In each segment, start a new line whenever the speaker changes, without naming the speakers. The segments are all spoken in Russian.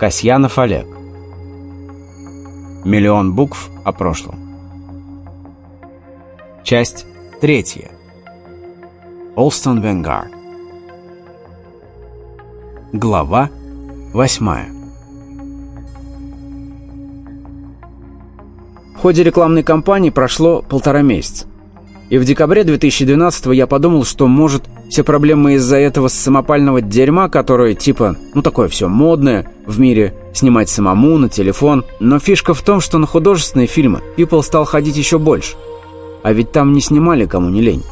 Касьянов Олег. Миллион букв о прошлом. Часть третья. Олстон Венгард. Глава восьмая.
В ходе рекламной кампании прошло полтора месяца. И в декабре 2012 я подумал, что, может, все проблемы из-за этого самопального дерьма, которое, типа, ну такое все модное в мире, снимать самому на телефон. Но фишка в том, что на художественные фильмы People стал ходить еще больше. А ведь там не снимали кому не лень.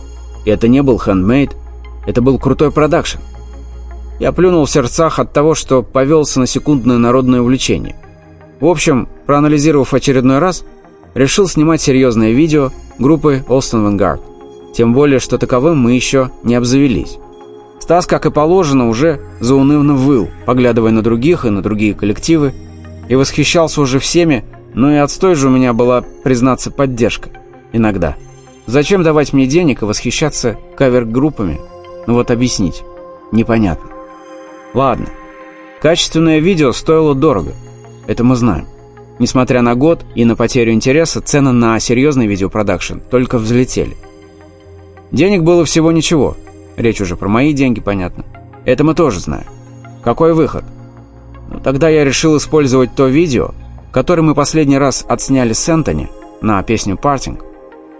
И это не был хендмейд, это был крутой продакшн. Я плюнул в сердцах от того, что повелся на секундное народное увлечение. В общем, проанализировав очередной раз, решил снимать серьезное видео группы Олстон Vanguard. Тем более, что таковым мы еще не обзавелись. Стас, как и положено, уже заунывно выл, поглядывая на других и на другие коллективы, и восхищался уже всеми, но и отстой же у меня была, признаться, поддержка. Иногда. Зачем давать мне денег и восхищаться кавер-группами? Ну вот объяснить. Непонятно. Ладно. Качественное видео стоило дорого. Это мы знаем. Несмотря на год и на потерю интереса, цены на серьезный видеопродакшн только взлетели. Денег было всего ничего. Речь уже про мои деньги, понятно. Это мы тоже знаем. Какой выход? Ну, тогда я решил использовать то видео, которое мы последний раз отсняли с Энтони на песню «Партинг»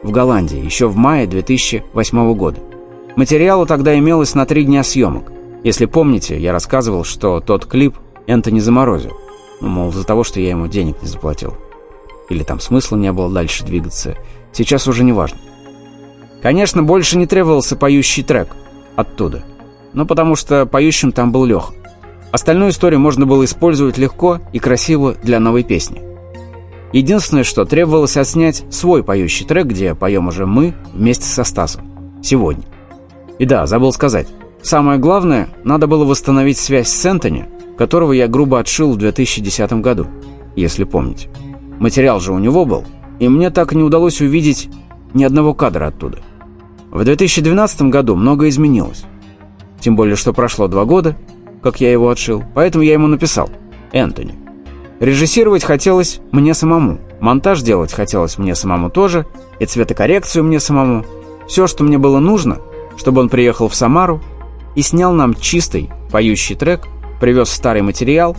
в Голландии еще в мае 2008 года. Материала тогда имелось на три дня съемок. Если помните, я рассказывал, что тот клип Энтони заморозил. Ну, мол, из-за того, что я ему денег не заплатил. Или там смысла не было дальше двигаться. Сейчас уже не важно. Конечно, больше не требовался поющий трек оттуда. Ну, потому что поющим там был Леха. Остальную историю можно было использовать легко и красиво для новой песни. Единственное, что требовалось отснять свой поющий трек, где поем уже мы вместе со Стасом. Сегодня. И да, забыл сказать. Самое главное, надо было восстановить связь с Энтони, которого я грубо отшил в 2010 году, если помните. Материал же у него был, и мне так не удалось увидеть ни одного кадра оттуда. В 2012 году многое изменилось. Тем более, что прошло два года, как я его отшил, поэтому я ему написал «Энтони». Режиссировать хотелось мне самому, монтаж делать хотелось мне самому тоже, и цветокоррекцию мне самому. Все, что мне было нужно, чтобы он приехал в Самару и снял нам чистый, поющий трек, привез старый материал,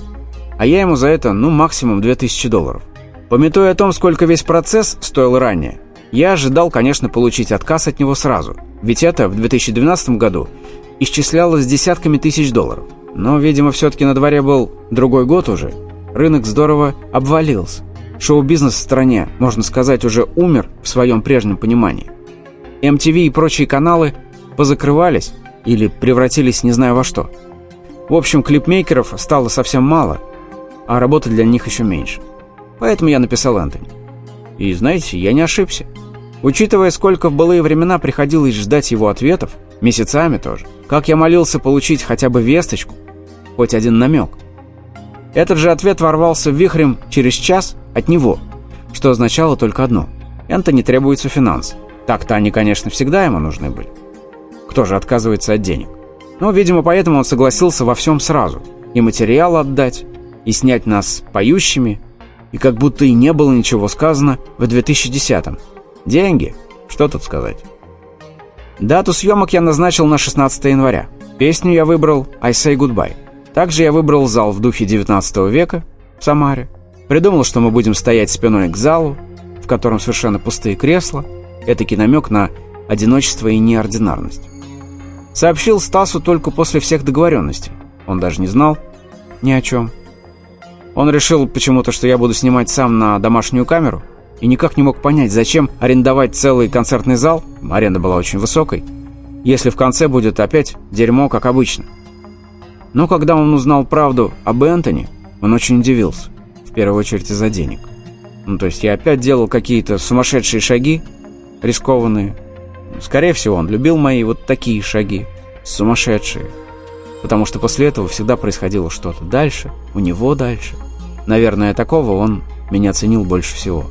а я ему за это, ну, максимум 2000 долларов. Пометуя о том, сколько весь процесс стоил ранее, я ожидал, конечно, получить отказ от него сразу, ведь это в 2012 году исчислялось десятками тысяч долларов. Но, видимо, все-таки на дворе был другой год уже. Рынок здорово обвалился. Шоу-бизнес в стране, можно сказать, уже умер в своем прежнем понимании. MTV и прочие каналы позакрывались или превратились не знаю во что. В общем, клипмейкеров стало совсем мало, а работы для них еще меньше. Поэтому я написал Энтони. И знаете, я не ошибся. Учитывая, сколько в былые времена приходилось ждать его ответов, месяцами тоже, как я молился получить хотя бы весточку, хоть один намек. Этот же ответ ворвался вихрем через час от него, что означало только одно. Энтони требуется финанс. Так-то они, конечно, всегда ему нужны были. Кто же отказывается от денег? Но, видимо, поэтому он согласился во всем сразу. И материал отдать, и снять нас поющими, и как будто и не было ничего сказано в 2010-м. Деньги? Что тут сказать? Дату съемок я назначил на 16 января. Песню я выбрал «I say goodbye». Также я выбрал зал в духе 19 века в Самаре. Придумал, что мы будем стоять спиной к залу, в котором совершенно пустые кресла. Это намек на одиночество и неординарность. Сообщил Стасу только после всех договоренностей. Он даже не знал ни о чем. Он решил почему-то, что я буду снимать сам на домашнюю камеру, и никак не мог понять, зачем арендовать целый концертный зал, аренда была очень высокой, если в конце будет опять дерьмо, как обычно. Но когда он узнал правду об Энтони, он очень удивился, в первую очередь из-за денег. Ну, то есть я опять делал какие-то сумасшедшие шаги, рискованные. Скорее всего, он любил мои вот такие шаги, сумасшедшие. Потому что после этого всегда происходило что-то дальше, у него дальше. Наверное, такого он меня ценил больше всего.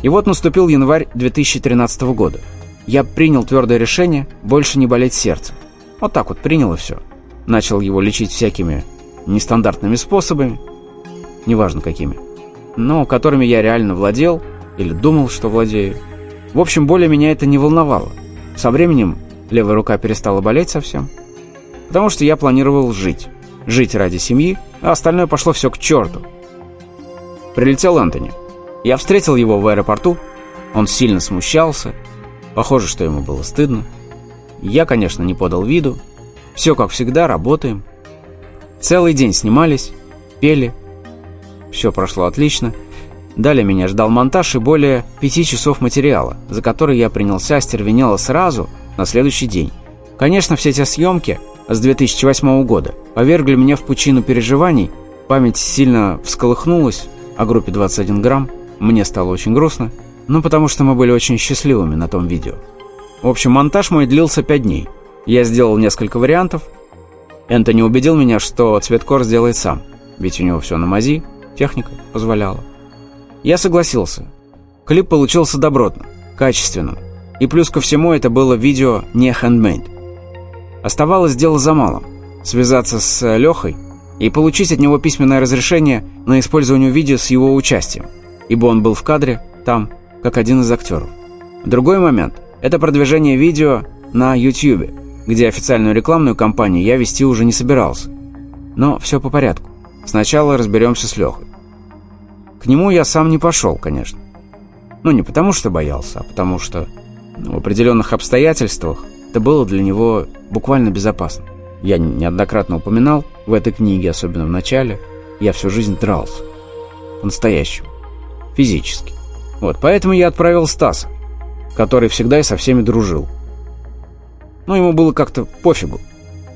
И вот наступил январь 2013 года. Я принял твердое решение больше не болеть сердцем. Вот так вот принял и все. Начал его лечить всякими нестандартными способами. неважно какими, но которыми я реально владел или думал, что владею. В общем, более меня это не волновало. Со временем левая рука перестала болеть совсем, потому что я планировал жить. Жить ради семьи, а остальное пошло все к черту. Прилетел Антони. Я встретил его в аэропорту. Он сильно смущался. Похоже, что ему было стыдно. Я, конечно, не подал виду. Все как всегда, работаем. Целый день снимались, пели. Все прошло отлично. Далее меня ждал монтаж и более пяти часов материала, за который я принялся остервенело сразу на следующий день. Конечно, все эти съемки с 2008 года повергли меня в пучину переживаний, память сильно всколыхнулась о группе 21 грамм, мне стало очень грустно, ну потому что мы были очень счастливыми на том видео. В общем, монтаж мой длился 5 дней. Я сделал несколько вариантов. Энтони убедил меня, что цветкор сделает сам, ведь у него все на мази, техника позволяла. Я согласился. Клип получился добротным, качественным. И плюс ко всему это было видео не handmade. Оставалось дело за малым. Связаться с Лехой и получить от него письменное разрешение на использование видео с его участием, ибо он был в кадре там, как один из актеров. Другой момент – это продвижение видео на YouTube, где официальную рекламную кампанию я вести уже не собирался. Но все по порядку. Сначала разберемся с Лехой. К нему я сам не пошел, конечно. Ну, не потому что боялся, а потому что в определенных обстоятельствах это было для него буквально безопасно. Я неоднократно упоминал в этой книге, особенно в начале, я всю жизнь дрался. По-настоящему. Физически. Вот, поэтому я отправил Стаса, который всегда и со всеми дружил. Но ему было как-то пофигу.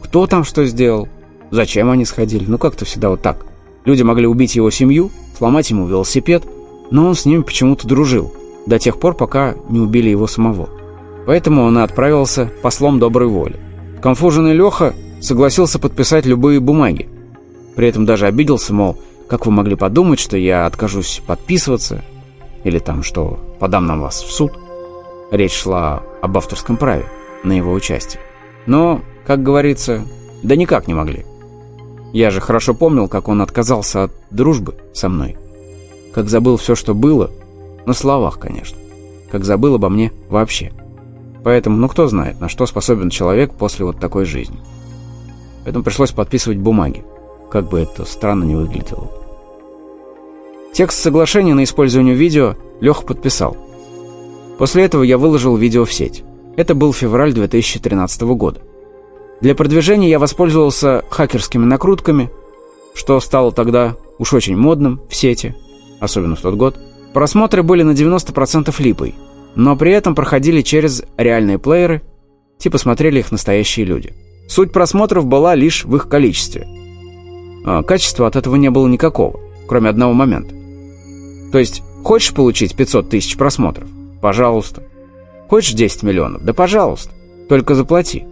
Кто там что сделал, зачем они сходили, ну как-то всегда вот так. Люди могли убить его семью, сломать ему велосипед, но он с ними почему-то дружил, до тех пор, пока не убили его самого. Поэтому он и отправился послом доброй воли. Конфуженный Леха согласился подписать любые бумаги. При этом даже обиделся, мол, как вы могли подумать, что я откажусь подписываться, или там, что подам на вас в суд. Речь шла об авторском праве на его участие. Но, как говорится, да никак не могли. Я же хорошо помнил, как он отказался от дружбы со мной. Как забыл все, что было, на словах, конечно. Как забыл обо мне вообще. Поэтому, ну кто знает, на что способен человек после вот такой жизни. Поэтому пришлось подписывать бумаги, как бы это странно не выглядело. Текст соглашения на использование видео Леха подписал. После этого я выложил видео в сеть. Это был февраль 2013 года. Для продвижения я воспользовался хакерскими накрутками, что стало тогда уж очень модным в сети, особенно в тот год. Просмотры были на 90% липой, но при этом проходили через реальные плееры, типа смотрели их настоящие люди. Суть просмотров была лишь в их количестве. А качества от этого не было никакого, кроме одного момента. То есть, хочешь получить 500 тысяч просмотров? Пожалуйста. Хочешь 10 миллионов? Да пожалуйста. Только заплати.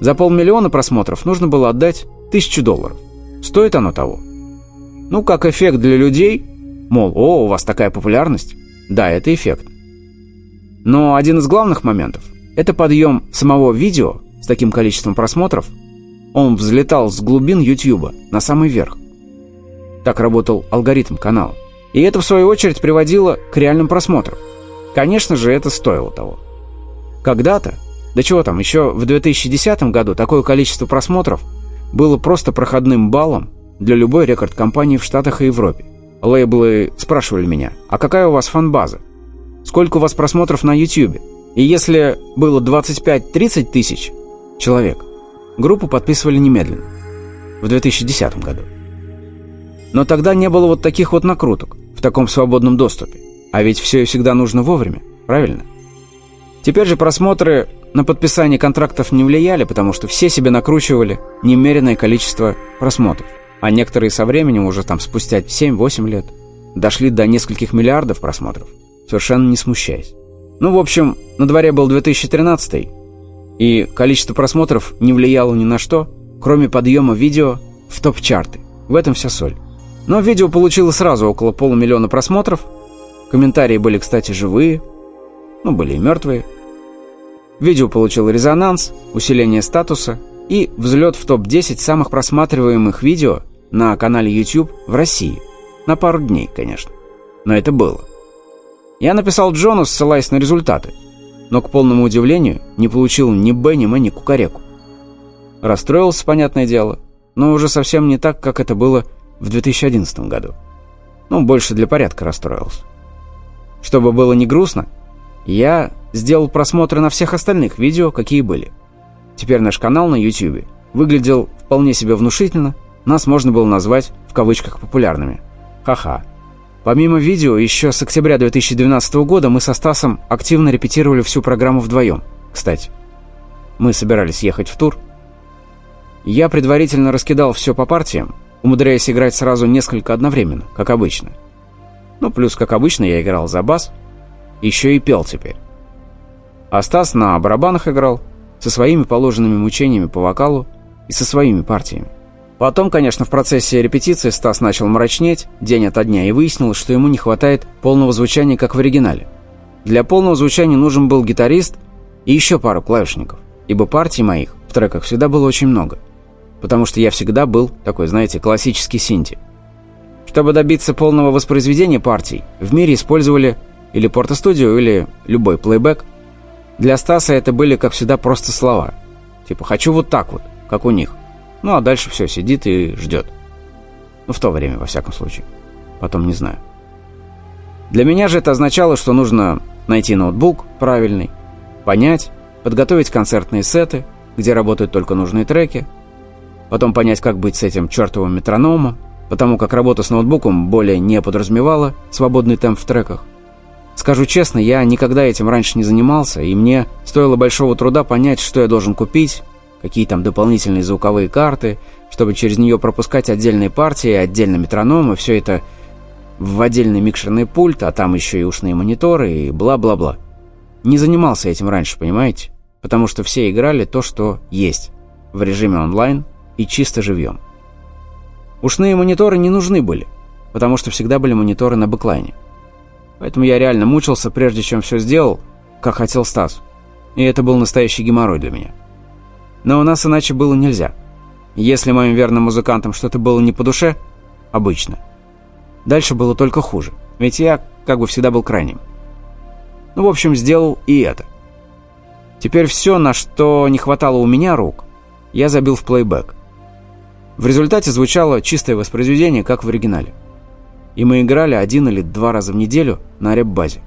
За полмиллиона просмотров нужно было отдать тысячу долларов. Стоит оно того? Ну, как эффект для людей, мол, о, у вас такая популярность. Да, это эффект. Но один из главных моментов – это подъем самого видео с таким количеством просмотров. Он взлетал с глубин YouTube на самый верх. Так работал алгоритм канала. И это, в свою очередь, приводило к реальным просмотрам. Конечно же, это стоило того. Когда-то да чего там, еще в 2010 году такое количество просмотров было просто проходным баллом для любой рекорд-компании в Штатах и Европе. Лейблы спрашивали меня, а какая у вас фан-база? Сколько у вас просмотров на YouTube? И если было 25-30 тысяч человек, группу подписывали немедленно. В 2010 году. Но тогда не было вот таких вот накруток в таком свободном доступе. А ведь все и всегда нужно вовремя, правильно? Теперь же просмотры на подписание контрактов не влияли, потому что все себе накручивали немеренное количество просмотров. А некоторые со временем, уже там спустя 7-8 лет, дошли до нескольких миллиардов просмотров, совершенно не смущаясь. Ну, в общем, на дворе был 2013 и количество просмотров не влияло ни на что, кроме подъема видео в топ-чарты. В этом вся соль. Но видео получило сразу около полумиллиона просмотров. Комментарии были, кстати, живые, ну, были и мертвые. Видео получило резонанс, усиление статуса и взлет в топ-10 самых просматриваемых видео на канале YouTube в России. На пару дней, конечно. Но это было. Я написал Джону, ссылаясь на результаты. Но, к полному удивлению, не получил ни Б, ни кукареку. Расстроился, понятное дело, но уже совсем не так, как это было в 2011 году. Ну, больше для порядка расстроился. Чтобы было не грустно, я сделал просмотры на всех остальных видео, какие были. Теперь наш канал на YouTube выглядел вполне себе внушительно, нас можно было назвать в кавычках популярными. Ха-ха. Помимо видео, еще с октября 2012 года мы со Стасом активно репетировали всю программу вдвоем. Кстати, мы собирались ехать в тур. Я предварительно раскидал все по партиям, умудряясь играть сразу несколько одновременно, как обычно. Ну, плюс, как обычно, я играл за бас, еще и пел теперь. А Стас на барабанах играл, со своими положенными мучениями по вокалу и со своими партиями. Потом, конечно, в процессе репетиции Стас начал мрачнеть день ото дня и выяснилось, что ему не хватает полного звучания, как в оригинале. Для полного звучания нужен был гитарист и еще пару клавишников, ибо партий моих в треках всегда было очень много, потому что я всегда был такой, знаете, классический синти. Чтобы добиться полного воспроизведения партий, в мире использовали или портостудио, или любой плейбэк. Для Стаса это были, как всегда, просто слова. Типа «хочу вот так вот», как у них. Ну, а дальше все, сидит и ждет. Ну, в то время, во всяком случае. Потом не знаю. Для меня же это означало, что нужно найти ноутбук правильный, понять, подготовить концертные сеты, где работают только нужные треки, потом понять, как быть с этим чертовым метрономом, потому как работа с ноутбуком более не подразумевала свободный темп в треках. Скажу честно, я никогда этим раньше не занимался, и мне стоило большого труда понять, что я должен купить, какие там дополнительные звуковые карты, чтобы через нее пропускать отдельные партии, отдельно метрономы, все это в отдельный микшерный пульт, а там еще и ушные мониторы и бла-бла-бла. Не занимался этим раньше, понимаете? Потому что все играли то, что есть, в режиме онлайн и чисто живьем. Ушные мониторы не нужны были, потому что всегда были мониторы на бэклайне. Поэтому я реально мучился, прежде чем все сделал, как хотел Стас. И это был настоящий геморрой для меня. Но у нас иначе было нельзя. Если моим верным музыкантам что-то было не по душе, обычно. Дальше было только хуже, ведь я как бы всегда был крайним. Ну, в общем, сделал и это. Теперь все, на что не хватало у меня рук, я забил в плейбэк. В результате звучало чистое воспроизведение, как в оригинале. И мы играли один или два раза в неделю на реп-базе.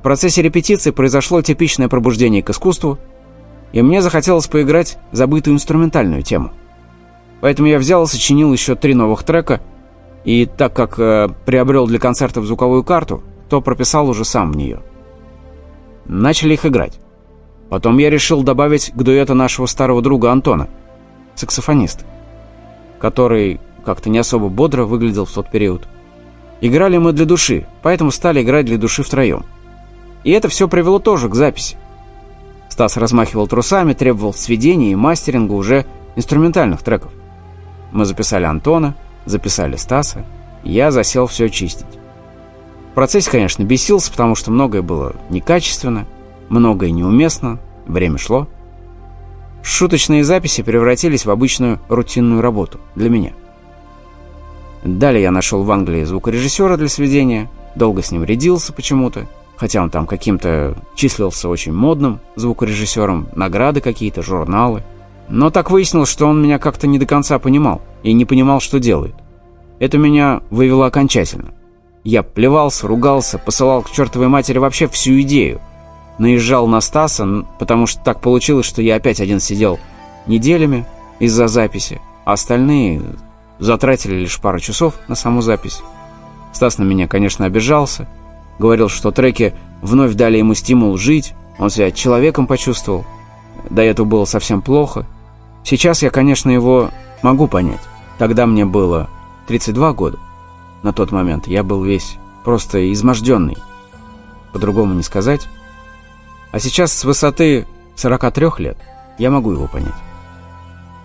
В процессе репетиции произошло типичное пробуждение к искусству – и мне захотелось поиграть забытую инструментальную тему. Поэтому я взял и сочинил еще три новых трека, и так как э, приобрел для концертов звуковую карту, то прописал уже сам в нее. Начали их играть. Потом я решил добавить к дуэту нашего старого друга Антона, саксофониста, который как-то не особо бодро выглядел в тот период. Играли мы для души, поэтому стали играть для души втроем. И это все привело тоже к записи. Стас размахивал трусами, требовал сведения и мастеринга уже инструментальных треков. Мы записали Антона, записали Стаса, я засел все чистить. В процессе, конечно, бесился, потому что многое было некачественно, многое неуместно, время шло. Шуточные записи превратились в обычную рутинную работу для меня. Далее я нашел в Англии звукорежиссера для сведения, долго с ним рядился почему-то, хотя он там каким-то числился очень модным звукорежиссером, награды какие-то, журналы. Но так выяснилось, что он меня как-то не до конца понимал и не понимал, что делает. Это меня вывело окончательно. Я плевался, ругался, посылал к чертовой матери вообще всю идею. Наезжал на Стаса, потому что так получилось, что я опять один сидел неделями из-за записи, а остальные затратили лишь пару часов на саму запись. Стас на меня, конечно, обижался, Говорил, что треки вновь дали ему стимул жить, он себя человеком почувствовал. До этого было совсем плохо. Сейчас я, конечно, его могу понять. Тогда мне было 32 года. На тот момент я был весь просто изможденный. По-другому не сказать. А сейчас с высоты 43 лет я могу его понять.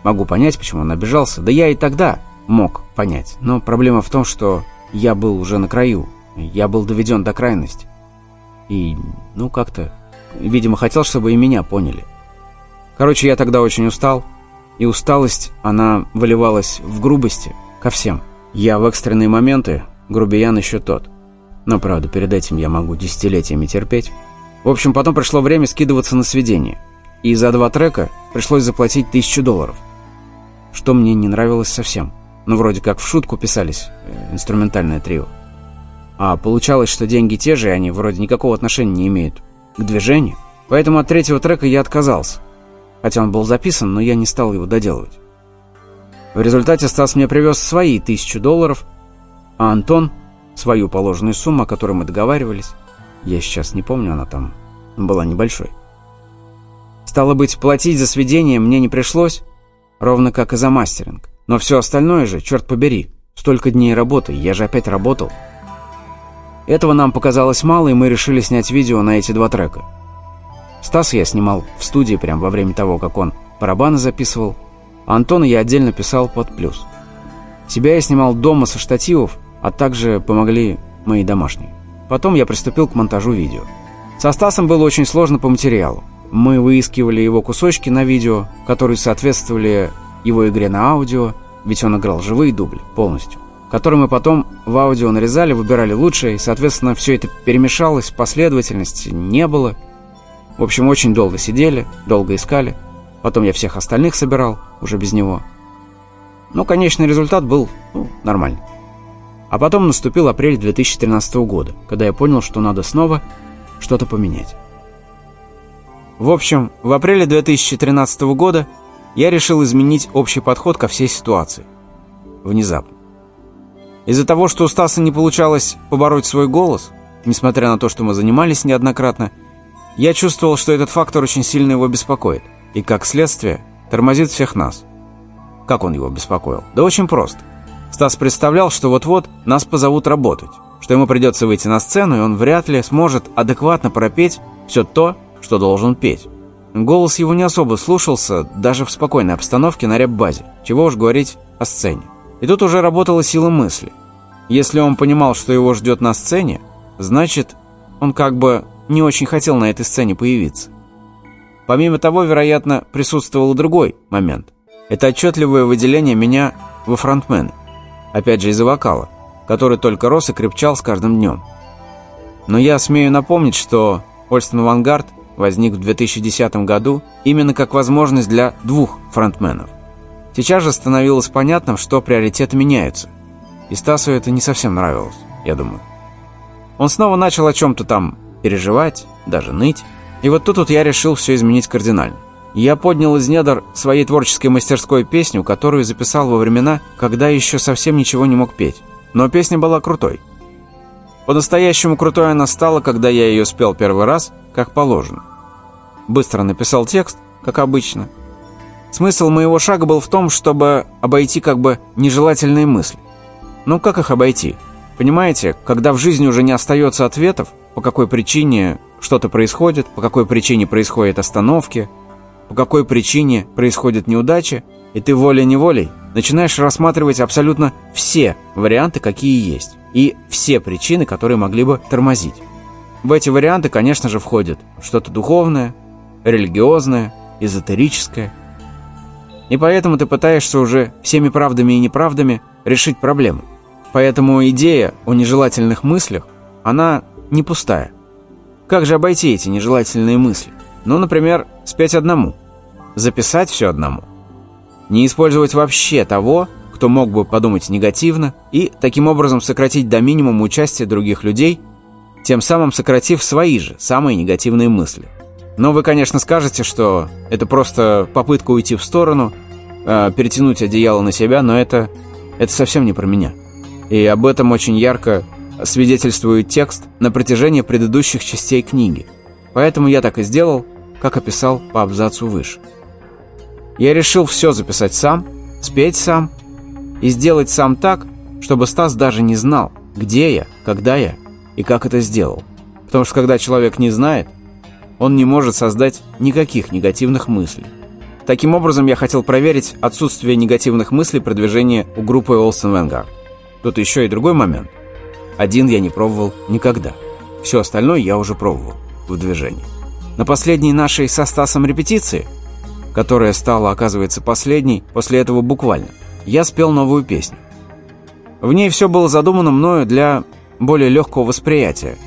Могу понять, почему он обижался. Да я и тогда мог понять. Но проблема в том, что я был уже на краю. Я был доведен до крайности. И, ну, как-то, видимо, хотел, чтобы и меня поняли. Короче, я тогда очень устал, и усталость, она выливалась в грубости ко всем. Я в экстренные моменты грубиян еще тот. Но, правда, перед этим я могу десятилетиями терпеть. В общем, потом пришло время скидываться на сведения. И за два трека пришлось заплатить тысячу долларов. Что мне не нравилось совсем. Ну, вроде как в шутку писались э, инструментальное трио. А получалось, что деньги те же, и они вроде никакого отношения не имеют к движению. Поэтому от третьего трека я отказался. Хотя он был записан, но я не стал его доделывать. В результате Стас мне привез свои тысячу долларов, а Антон – свою положенную сумму, о которой мы договаривались. Я сейчас не помню, она там была небольшой. Стало быть, платить за сведение мне не пришлось, ровно как и за мастеринг. Но все остальное же, черт побери, столько дней работы, я же опять работал. Этого нам показалось мало, и мы решили снять видео на эти два трека. Стаса я снимал в студии прямо во время того, как он барабаны записывал, Антона я отдельно писал под плюс. Себя я снимал дома со штативов, а также помогли мои домашние. Потом я приступил к монтажу видео. Со Стасом было очень сложно по материалу. Мы выискивали его кусочки на видео, которые соответствовали его игре на аудио, ведь он играл живые дубли полностью, которые мы потом в аудио нарезали, выбирали лучшее, и, соответственно, все это перемешалось, последовательности не было. В общем, очень долго сидели, долго искали. Потом я всех остальных собирал, уже без него. Но конечный результат был ну, нормальный. А потом наступил апрель 2013 года, когда я понял, что надо снова что-то поменять. В общем, в апреле 2013 года я решил изменить общий подход ко всей ситуации. Внезапно. Из-за того, что у Стаса не получалось побороть свой голос, несмотря на то, что мы занимались неоднократно, я чувствовал, что этот фактор очень сильно его беспокоит и, как следствие, тормозит всех нас. Как он его беспокоил? Да очень просто. Стас представлял, что вот-вот нас позовут работать, что ему придется выйти на сцену, и он вряд ли сможет адекватно пропеть все то, что должен петь. Голос его не особо слушался, даже в спокойной обстановке на рэп-базе, чего уж говорить о сцене. И тут уже работала сила мысли. Если он понимал, что его ждет на сцене, значит, он как бы не очень хотел на этой сцене появиться. Помимо того, вероятно, присутствовал другой момент. Это отчетливое выделение меня во фронтмены. Опять же, из-за вокала, который только рос и крепчал с каждым днем. Но я смею напомнить, что Ольстон Вангард возник в 2010 году именно как возможность для двух фронтменов. Сейчас же становилось понятным, что приоритеты меняются. И Стасу это не совсем нравилось, я думаю. Он снова начал о чем-то там переживать, даже ныть. И вот тут вот я решил все изменить кардинально. Я поднял из недр своей творческой мастерской песню, которую записал во времена, когда еще совсем ничего не мог петь. Но песня была крутой. По-настоящему крутой она стала, когда я ее спел первый раз, как положено. Быстро написал текст, как обычно. Смысл моего шага был в том, чтобы обойти как бы нежелательные мысли. Ну как их обойти? Понимаете, когда в жизни уже не остается ответов, по какой причине что-то происходит, по какой причине происходят остановки, по какой причине происходит неудача, и ты волей-неволей начинаешь рассматривать абсолютно все варианты, какие есть, и все причины, которые могли бы тормозить. В эти варианты, конечно же, входит что-то духовное, религиозное, эзотерическое. И поэтому ты пытаешься уже всеми правдами и неправдами решить проблему. Поэтому идея о нежелательных мыслях, она не пустая. Как же обойти эти нежелательные мысли? Ну, например, спеть одному, записать все одному, не использовать вообще того, кто мог бы подумать негативно, и таким образом сократить до минимума участие других людей, тем самым сократив свои же самые негативные мысли. Но вы, конечно, скажете, что это просто попытка уйти в сторону, э, перетянуть одеяло на себя, но это, это совсем не про меня. И об этом очень ярко свидетельствует текст на протяжении предыдущих частей книги. Поэтому я так и сделал, как описал по абзацу выше. Я решил все записать сам, спеть сам и сделать сам так, чтобы Стас даже не знал, где я, когда я и как это сделал. Потому что когда человек не знает, он не может создать никаких негативных мыслей. Таким образом, я хотел проверить отсутствие негативных мыслей продвижения у группы Олсен Венгар. Тут еще и другой момент. Один я не пробовал никогда. Все остальное я уже пробовал в движении. На последней нашей со Стасом репетиции, которая стала, оказывается, последней после этого буквально, я спел новую песню. В ней все было задумано мною для более легкого восприятия.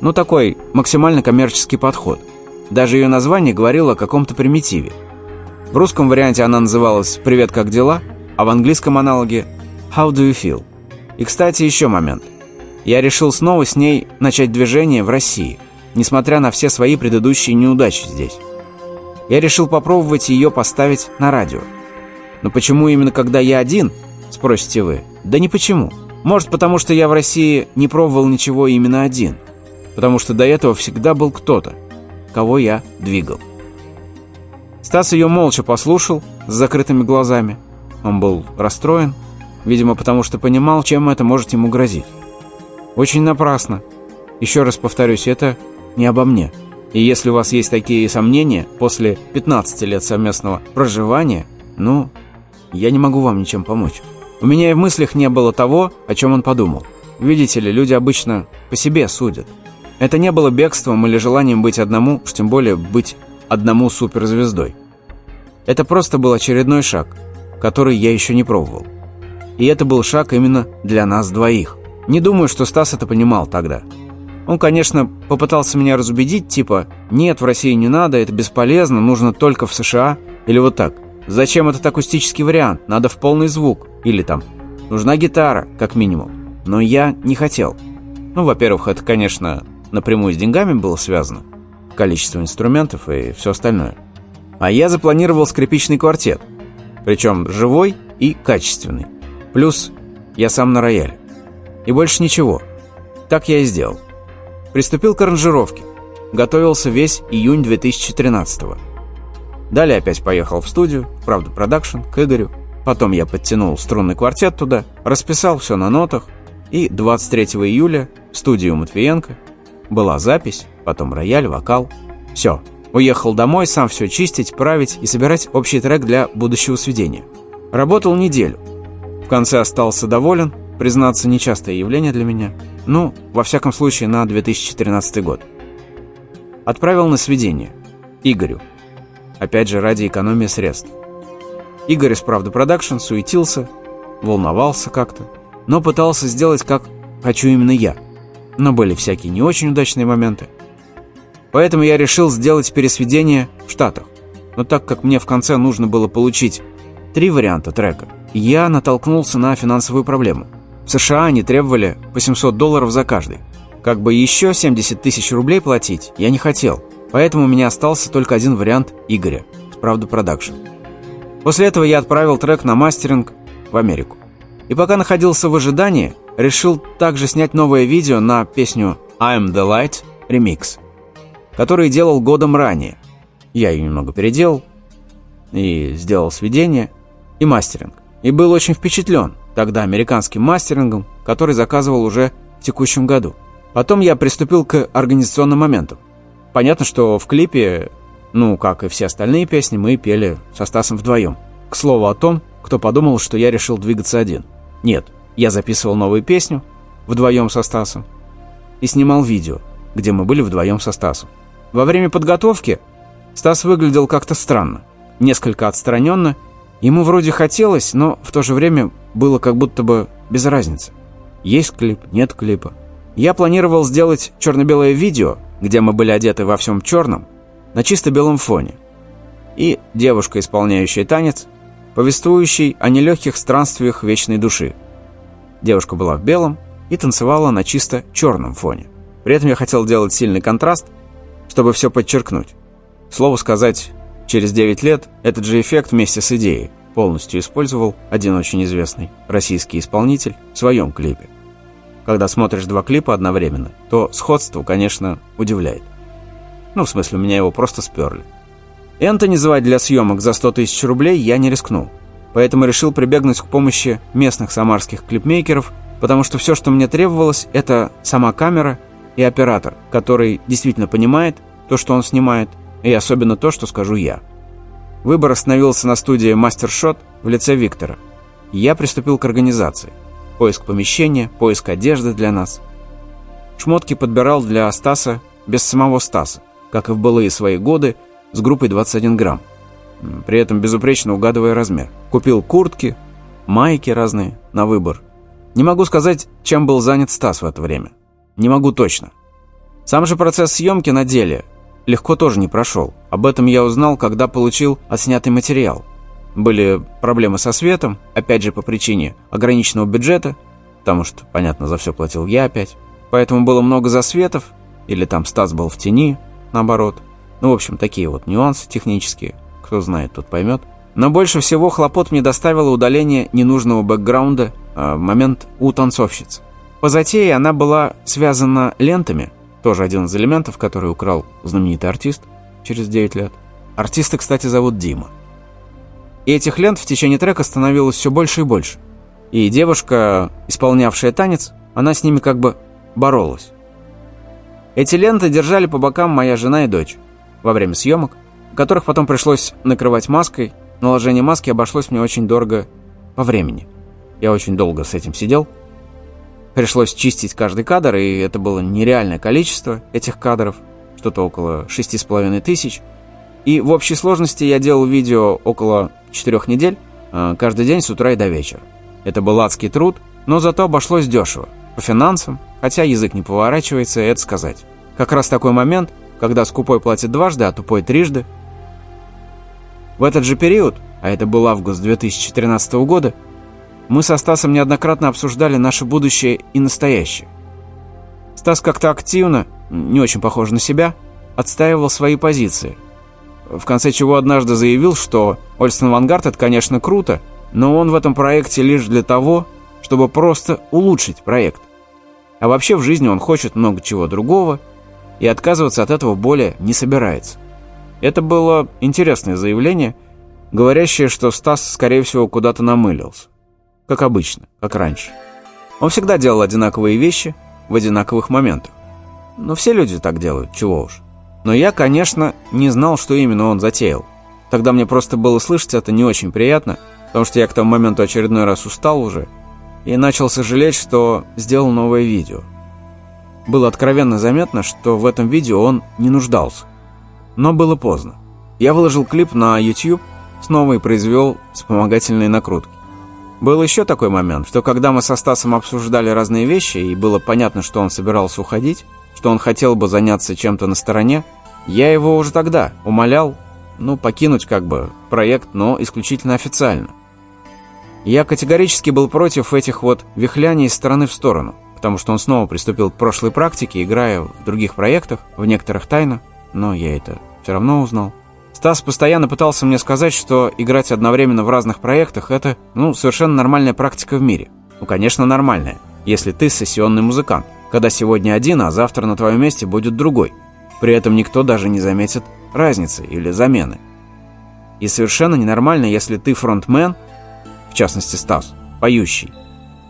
Ну, такой максимально коммерческий подход. Даже ее название говорило о каком-то примитиве. В русском варианте она называлась «Привет, как дела?», а в английском аналоге «How do you feel?». И, кстати, еще момент. Я решил снова с ней начать движение в России, несмотря на все свои предыдущие неудачи здесь. Я решил попробовать ее поставить на радио. Но почему именно когда я один, спросите вы? Да не почему. Может, потому что я в России не пробовал ничего именно один. Потому что до этого всегда был кто-то, кого я двигал. Стас ее молча послушал с закрытыми глазами. Он был расстроен, видимо, потому что понимал, чем это может ему грозить. Очень напрасно. Еще раз повторюсь, это не обо мне. И если у вас есть такие сомнения после 15 лет совместного проживания, ну, я не могу вам ничем помочь. У меня и в мыслях не было того, о чем он подумал. Видите ли, люди обычно по себе судят. Это не было бегством или желанием быть одному, уж тем более быть одному суперзвездой. Это просто был очередной шаг, который я еще не пробовал. И это был шаг именно для нас двоих. Не думаю, что Стас это понимал тогда. Он, конечно, попытался меня разубедить, типа «Нет, в России не надо, это бесполезно, нужно только в США» или вот так. Зачем этот акустический вариант? Надо в полный звук. Или там, нужна гитара, как минимум. Но я не хотел. Ну, во-первых, это, конечно, напрямую с деньгами было связано. Количество инструментов и все остальное. А я запланировал скрипичный квартет. Причем живой и качественный. Плюс я сам на рояле. И больше ничего. Так я и сделал. Приступил к аранжировке. Готовился весь июнь 2013 -го. Далее опять поехал в студию, правда, продакшн, к Игорю. Потом я подтянул струнный квартет туда, расписал все на нотах. И 23 июля в студию Матвиенко была запись, потом рояль, вокал. Все. Уехал домой, сам все чистить, править и собирать общий трек для будущего сведения. Работал неделю. В конце остался доволен, признаться, нечастое явление для меня. Ну, во всяком случае, на 2013 год. Отправил на сведение. Игорю. Опять же, ради экономии средств. Игорь из «Правда Production» суетился, волновался как-то, но пытался сделать, как хочу именно я. Но были всякие не очень удачные моменты. Поэтому я решил сделать пересведение в Штатах. Но так как мне в конце нужно было получить три варианта трека, я натолкнулся на финансовую проблему. В США они требовали по 700 долларов за каждый. Как бы еще 70 тысяч рублей платить я не хотел – Поэтому у меня остался только один вариант Игоря «Правда Production». После этого я отправил трек на мастеринг в Америку. И пока находился в ожидании, решил также снять новое видео на песню «I'm the Light» ремикс, который делал годом ранее. Я ее немного переделал и сделал сведение и мастеринг. И был очень впечатлен тогда американским мастерингом, который заказывал уже в текущем году. Потом я приступил к организационным моментам. Понятно, что в клипе, ну, как и все остальные песни, мы пели со Стасом вдвоем. К слову о том, кто подумал, что я решил двигаться один. Нет, я записывал новую песню вдвоем со Стасом и снимал видео, где мы были вдвоем со Стасом. Во время подготовки Стас выглядел как-то странно, несколько отстраненно. Ему вроде хотелось, но в то же время было как будто бы без разницы. Есть клип, нет клипа. Я планировал сделать черно-белое видео, где мы были одеты во всем черном, на чисто белом фоне. И девушка, исполняющая танец, повествующий о нелегких странствиях вечной души. Девушка была в белом и танцевала на чисто черном фоне. При этом я хотел делать сильный контраст, чтобы все подчеркнуть. Слово сказать, через 9 лет этот же эффект вместе с идеей полностью использовал один очень известный российский исполнитель в своем клипе. Когда смотришь два клипа одновременно, то сходство, конечно, удивляет. Ну, в смысле, у меня его просто сперли. Энтони звать для съемок за 100 тысяч рублей я не рискнул. Поэтому решил прибегнуть к помощи местных самарских клипмейкеров, потому что все, что мне требовалось, это сама камера и оператор, который действительно понимает то, что он снимает, и особенно то, что скажу я. Выбор остановился на студии «Мастер-шот» в лице Виктора. я приступил к организации – Поиск помещения, поиск одежды для нас. Шмотки подбирал для Стаса без самого Стаса, как и в былые свои годы, с группой 21 грамм. При этом безупречно угадывая размер. Купил куртки, майки разные на выбор. Не могу сказать, чем был занят Стас в это время. Не могу точно. Сам же процесс съемки на деле легко тоже не прошел. Об этом я узнал, когда получил отснятый материал. Были проблемы со светом, опять же по причине ограниченного бюджета, потому что, понятно, за все платил я опять. Поэтому было много засветов, или там Стас был в тени, наоборот. Ну, в общем, такие вот нюансы технические. Кто знает, тот поймет. Но больше всего хлопот мне доставило удаление ненужного бэкграунда э, в момент у танцовщицы. По затее она была связана лентами, тоже один из элементов, который украл знаменитый артист через 9 лет. Артиста, кстати, зовут Дима. И этих лент в течение трека становилось все больше и больше. И девушка, исполнявшая танец, она с ними как бы боролась. Эти ленты держали по бокам моя жена и дочь во время съемок, которых потом пришлось накрывать маской. Наложение маски обошлось мне очень дорого по времени. Я очень долго с этим сидел. Пришлось чистить каждый кадр, и это было нереальное количество этих кадров, что-то около шести с половиной тысяч. И в общей сложности я делал видео около четырех недель, а, каждый день с утра и до вечера. Это был адский труд, но зато обошлось дешево. По финансам, хотя язык не поворачивается это сказать. Как раз такой момент, когда скупой платит дважды, а тупой трижды. В этот же период, а это был август 2013 года, мы со Стасом неоднократно обсуждали наше будущее и настоящее. Стас как-то активно, не очень похож на себя, отстаивал свои позиции. В конце чего однажды заявил, что Ольстон Вангард это, конечно, круто, но он в этом проекте лишь для того, чтобы просто улучшить проект. А вообще в жизни он хочет много чего другого и отказываться от этого более не собирается. Это было интересное заявление, говорящее, что Стас, скорее всего, куда-то намылился. Как обычно, как раньше. Он всегда делал одинаковые вещи в одинаковых моментах. Но все люди так делают, чего уж. Но я, конечно, не знал, что именно он затеял. Тогда мне просто было слышать это не очень приятно, потому что я к тому моменту очередной раз устал уже и начал сожалеть, что сделал новое видео. Было откровенно заметно, что в этом видео он не нуждался. Но было поздно. Я выложил клип на YouTube, снова и произвел вспомогательные накрутки. Был еще такой момент, что когда мы со Стасом обсуждали разные вещи, и было понятно, что он собирался уходить, что он хотел бы заняться чем-то на стороне, я его уже тогда умолял, ну, покинуть как бы проект, но исключительно официально. Я категорически был против этих вот вихляний из стороны в сторону, потому что он снова приступил к прошлой практике, играя в других проектах, в некоторых тайно, но я это все равно узнал. Стас постоянно пытался мне сказать, что играть одновременно в разных проектах – это, ну, совершенно нормальная практика в мире. Ну, конечно, нормальная, если ты сессионный музыкант, когда сегодня один, а завтра на твоем месте будет другой. При этом никто даже не заметит разницы или замены. И совершенно ненормально, если ты фронтмен – частности Стас, поющий.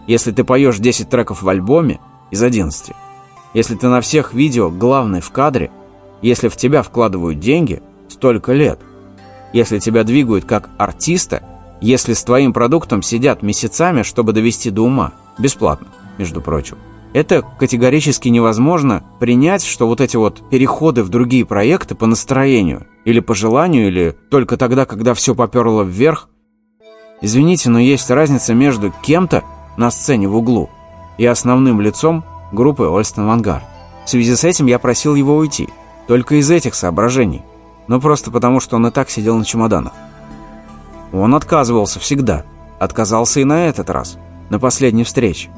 Если ты поешь 10 треков в альбоме из 11, если ты на всех видео главный в кадре, если в тебя вкладывают деньги столько лет, если тебя двигают как артиста, если с твоим продуктом сидят месяцами, чтобы довести до ума, бесплатно, между прочим. Это категорически невозможно принять, что вот эти вот переходы в другие проекты по настроению или по желанию, или только тогда, когда все поперло вверх, Извините, но есть разница между кем-то на сцене в углу и основным лицом группы Ольстон Вангард. В связи с этим я просил его уйти. Только из этих соображений. Но просто потому, что он и так сидел на чемоданах. Он отказывался всегда. Отказался и на этот раз. На последней встрече.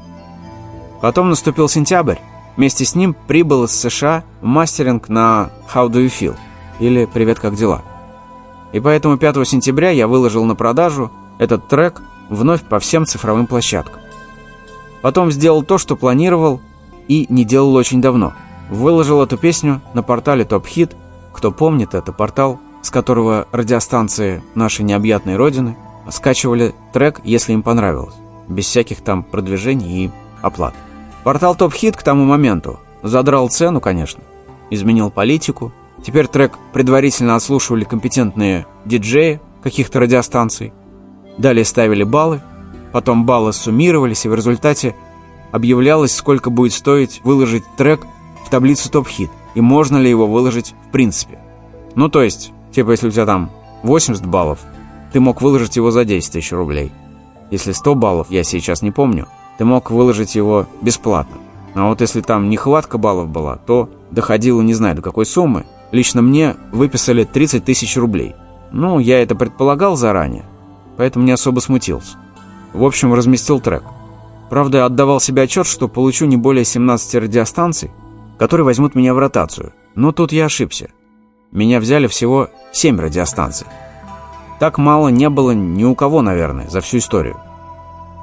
Потом наступил сентябрь. Вместе с ним прибыл из США мастеринг на «How do you feel?» или «Привет, как дела?». И поэтому 5 сентября я выложил на продажу этот трек вновь по всем цифровым площадкам. Потом сделал то, что планировал и не делал очень давно. Выложил эту песню на портале Top Hit. Кто помнит, это портал, с которого радиостанции нашей необъятной родины скачивали трек, если им понравилось, без всяких там продвижений и оплат. Портал Top Hit к тому моменту задрал цену, конечно, изменил политику. Теперь трек предварительно отслушивали компетентные диджеи каких-то радиостанций, Далее ставили баллы, потом баллы суммировались, и в результате объявлялось, сколько будет стоить выложить трек таблицу топ-хит, и можно ли его выложить в принципе. Ну, то есть, типа, если у тебя там 80 баллов, ты мог выложить его за 10 тысяч рублей. Если 100 баллов, я сейчас не помню, ты мог выложить его бесплатно. А вот если там нехватка баллов была, то доходило не знаю до какой суммы. Лично мне выписали 30 тысяч рублей. Ну, я это предполагал заранее, поэтому не особо смутился. В общем, разместил трек. Правда, отдавал себе отчет, что получу не более 17 радиостанций, которые возьмут меня в ротацию. Но тут я ошибся. Меня взяли всего 7 радиостанций. Так мало не было ни у кого, наверное, за всю историю.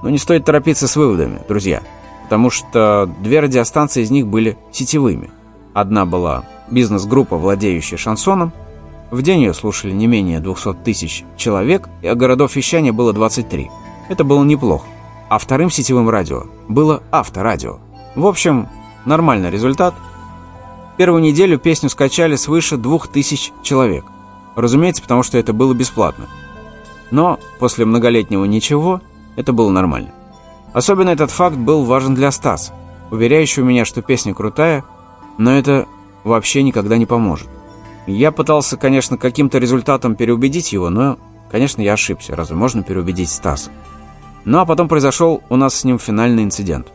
Но не стоит торопиться с выводами, друзья, потому что две радиостанции из них были сетевыми. Одна была бизнес-группа, владеющая шансоном. В день ее слушали не менее 200 тысяч человек, а городов вещания было 23. Это было неплохо. А вторым сетевым радио было авторадио. В общем, нормальный результат. Первую неделю песню скачали свыше 2000 человек. Разумеется, потому что это было бесплатно. Но после многолетнего ничего это было нормально. Особенно этот факт был важен для Стаса, уверяющего меня, что песня крутая, но это вообще никогда не поможет. Я пытался, конечно, каким-то результатом переубедить его, но, конечно, я ошибся. Разве можно переубедить Стаса? Ну а потом произошел у нас с ним финальный инцидент.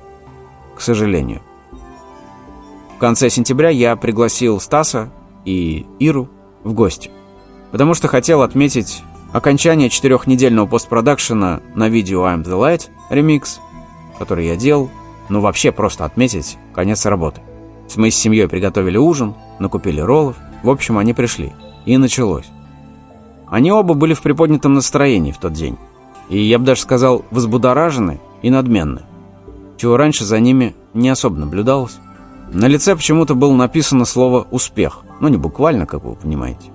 К сожалению. Конце сентября я пригласил Стаса и Иру в гости потому что хотел отметить окончание четырехнедельного постпродакшена на видео I'm the Light ремикс, который я делал, ну вообще просто отметить конец работы. Мы с семьей приготовили ужин, накупили роллов, в общем, они пришли. И началось. Они оба были в приподнятом настроении в тот день. И я бы даже сказал, возбудоражены и надменны. Чего раньше за ними не особо наблюдалось. На лице почему-то было написано слово «успех». Ну, не буквально, как вы понимаете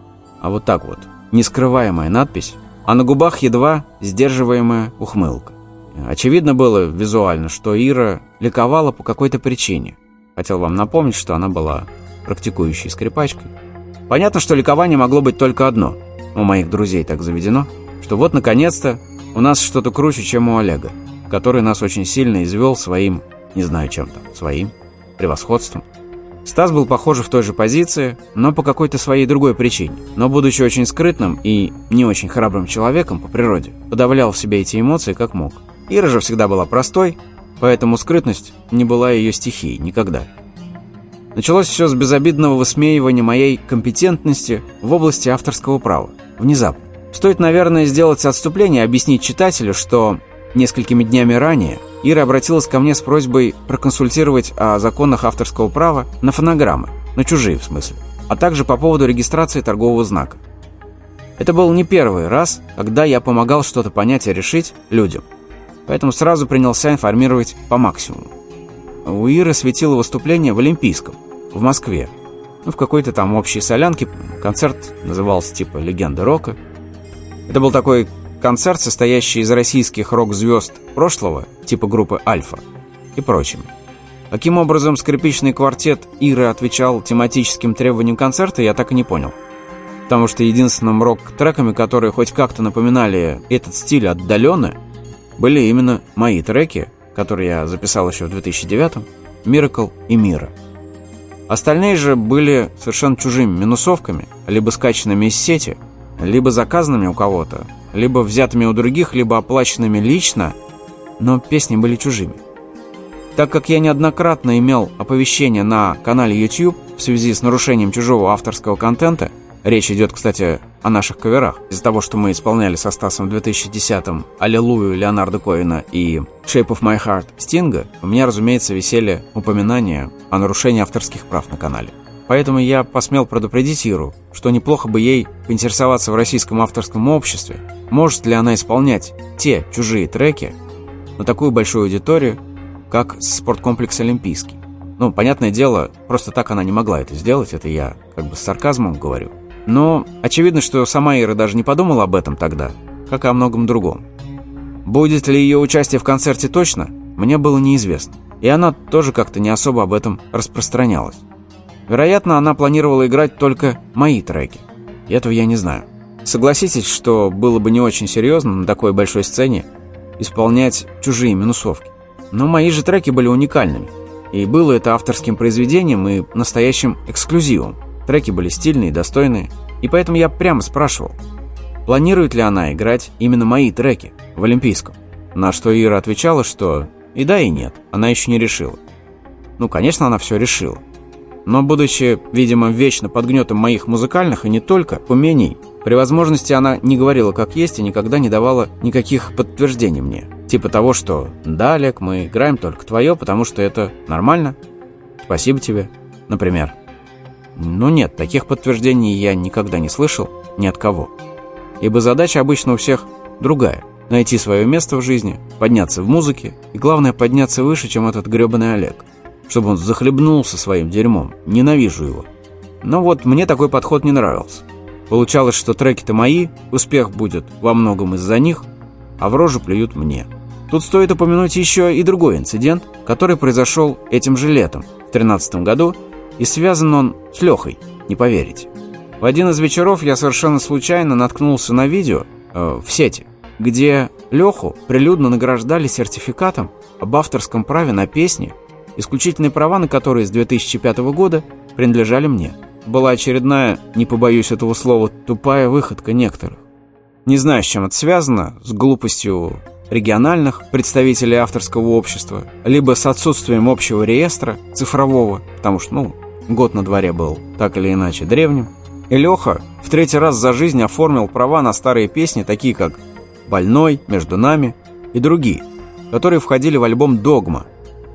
а вот так вот. Нескрываемая надпись, а на губах едва сдерживаемая ухмылка. Очевидно было визуально, что Ира ликовала по какой-то причине. Хотел вам напомнить, что она была практикующей скрипачкой. Понятно, что ликование могло быть только одно. У моих друзей так заведено, что вот, наконец-то, у нас что-то круче, чем у Олега, который нас очень сильно извел своим, не знаю чем там, своим превосходством. Стас был, похоже, в той же позиции, но по какой-то своей другой причине. Но, будучи очень скрытным и не очень храбрым человеком по природе, подавлял в себе эти эмоции как мог. Ира же всегда была простой, поэтому скрытность не была ее стихией никогда. Началось все с безобидного высмеивания моей компетентности в области авторского права. Внезапно. Стоит, наверное, сделать отступление и объяснить читателю, что несколькими днями ранее Ира обратилась ко мне с просьбой проконсультировать о законах авторского права на фонограммы, на чужие в смысле, а также по поводу регистрации торгового знака. Это был не первый раз, когда я помогал что-то понять и решить людям, поэтому сразу принялся информировать по максимуму. У Иры светило выступление в Олимпийском, в Москве, ну, в какой-то там общей солянке, концерт назывался типа «Легенда рока». Это был такой концерт, состоящий из российских рок-звезд прошлого, типа группы «Альфа» и прочим. Каким образом скрипичный квартет Иры отвечал тематическим требованиям концерта, я так и не понял. Потому что единственным рок-треками, которые хоть как-то напоминали этот стиль отдаленно, были именно мои треки, которые я записал еще в 2009-м, «Miracle» и «Мира». Остальные же были совершенно чужими минусовками, либо скачанными из сети, либо заказанными у кого-то, либо взятыми у других, либо оплаченными лично, но песни были чужими. Так как я неоднократно имел оповещение на канале YouTube в связи с нарушением чужого авторского контента, речь идет, кстати, о наших каверах, из-за того, что мы исполняли со Стасом в 2010-м «Аллилуйю» Леонардо Коина и «Shape of My Heart» Стинга, у меня, разумеется, висели упоминания о нарушении авторских прав на канале. Поэтому я посмел предупредить Иру, что неплохо бы ей поинтересоваться в российском авторском обществе, может ли она исполнять те чужие треки на такую большую аудиторию, как спорткомплекс «Олимпийский». Ну, понятное дело, просто так она не могла это сделать, это я как бы с сарказмом говорю. Но очевидно, что сама Ира даже не подумала об этом тогда, как и о многом другом. Будет ли ее участие в концерте точно, мне было неизвестно. И она тоже как-то не особо об этом распространялась. Вероятно, она планировала играть только мои треки. И этого я не знаю. Согласитесь, что было бы не очень серьезно на такой большой сцене исполнять чужие минусовки. Но мои же треки были уникальными. И было это авторским произведением и настоящим эксклюзивом. Треки были стильные, достойные. И поэтому я прямо спрашивал, планирует ли она играть именно мои треки в Олимпийском. На что Ира отвечала, что И да, и нет, она еще не решила. Ну, конечно, она все решила. Но, будучи, видимо, вечно под гнетом моих музыкальных и не только умений, при возможности она не говорила как есть и никогда не давала никаких подтверждений мне. Типа того, что «Да, Олег, мы играем только твое, потому что это нормально. Спасибо тебе», например. Ну нет, таких подтверждений я никогда не слышал ни от кого. Ибо задача обычно у всех другая – найти свое место в жизни, подняться в музыке и, главное, подняться выше, чем этот гребаный Олег. Чтобы он захлебнулся своим дерьмом. Ненавижу его. Но вот мне такой подход не нравился. Получалось, что треки-то мои, успех будет во многом из-за них, а в рожу плюют мне. Тут стоит упомянуть еще и другой инцидент, который произошел этим же летом, в 2013 году, и связан он с Лехой, не поверите. В один из вечеров я совершенно случайно наткнулся на видео э, в сети, где Леху прилюдно награждали сертификатом об авторском праве на песни, исключительные права на которые с 2005 года принадлежали мне была очередная, не побоюсь этого слова, тупая выходка некоторых. Не знаю, с чем это связано, с глупостью региональных представителей авторского общества, либо с отсутствием общего реестра цифрового, потому что, ну, год на дворе был так или иначе древним. И Леха в третий раз за жизнь оформил права на старые песни, такие как «Больной», «Между нами» и другие, которые входили в альбом «Догма»,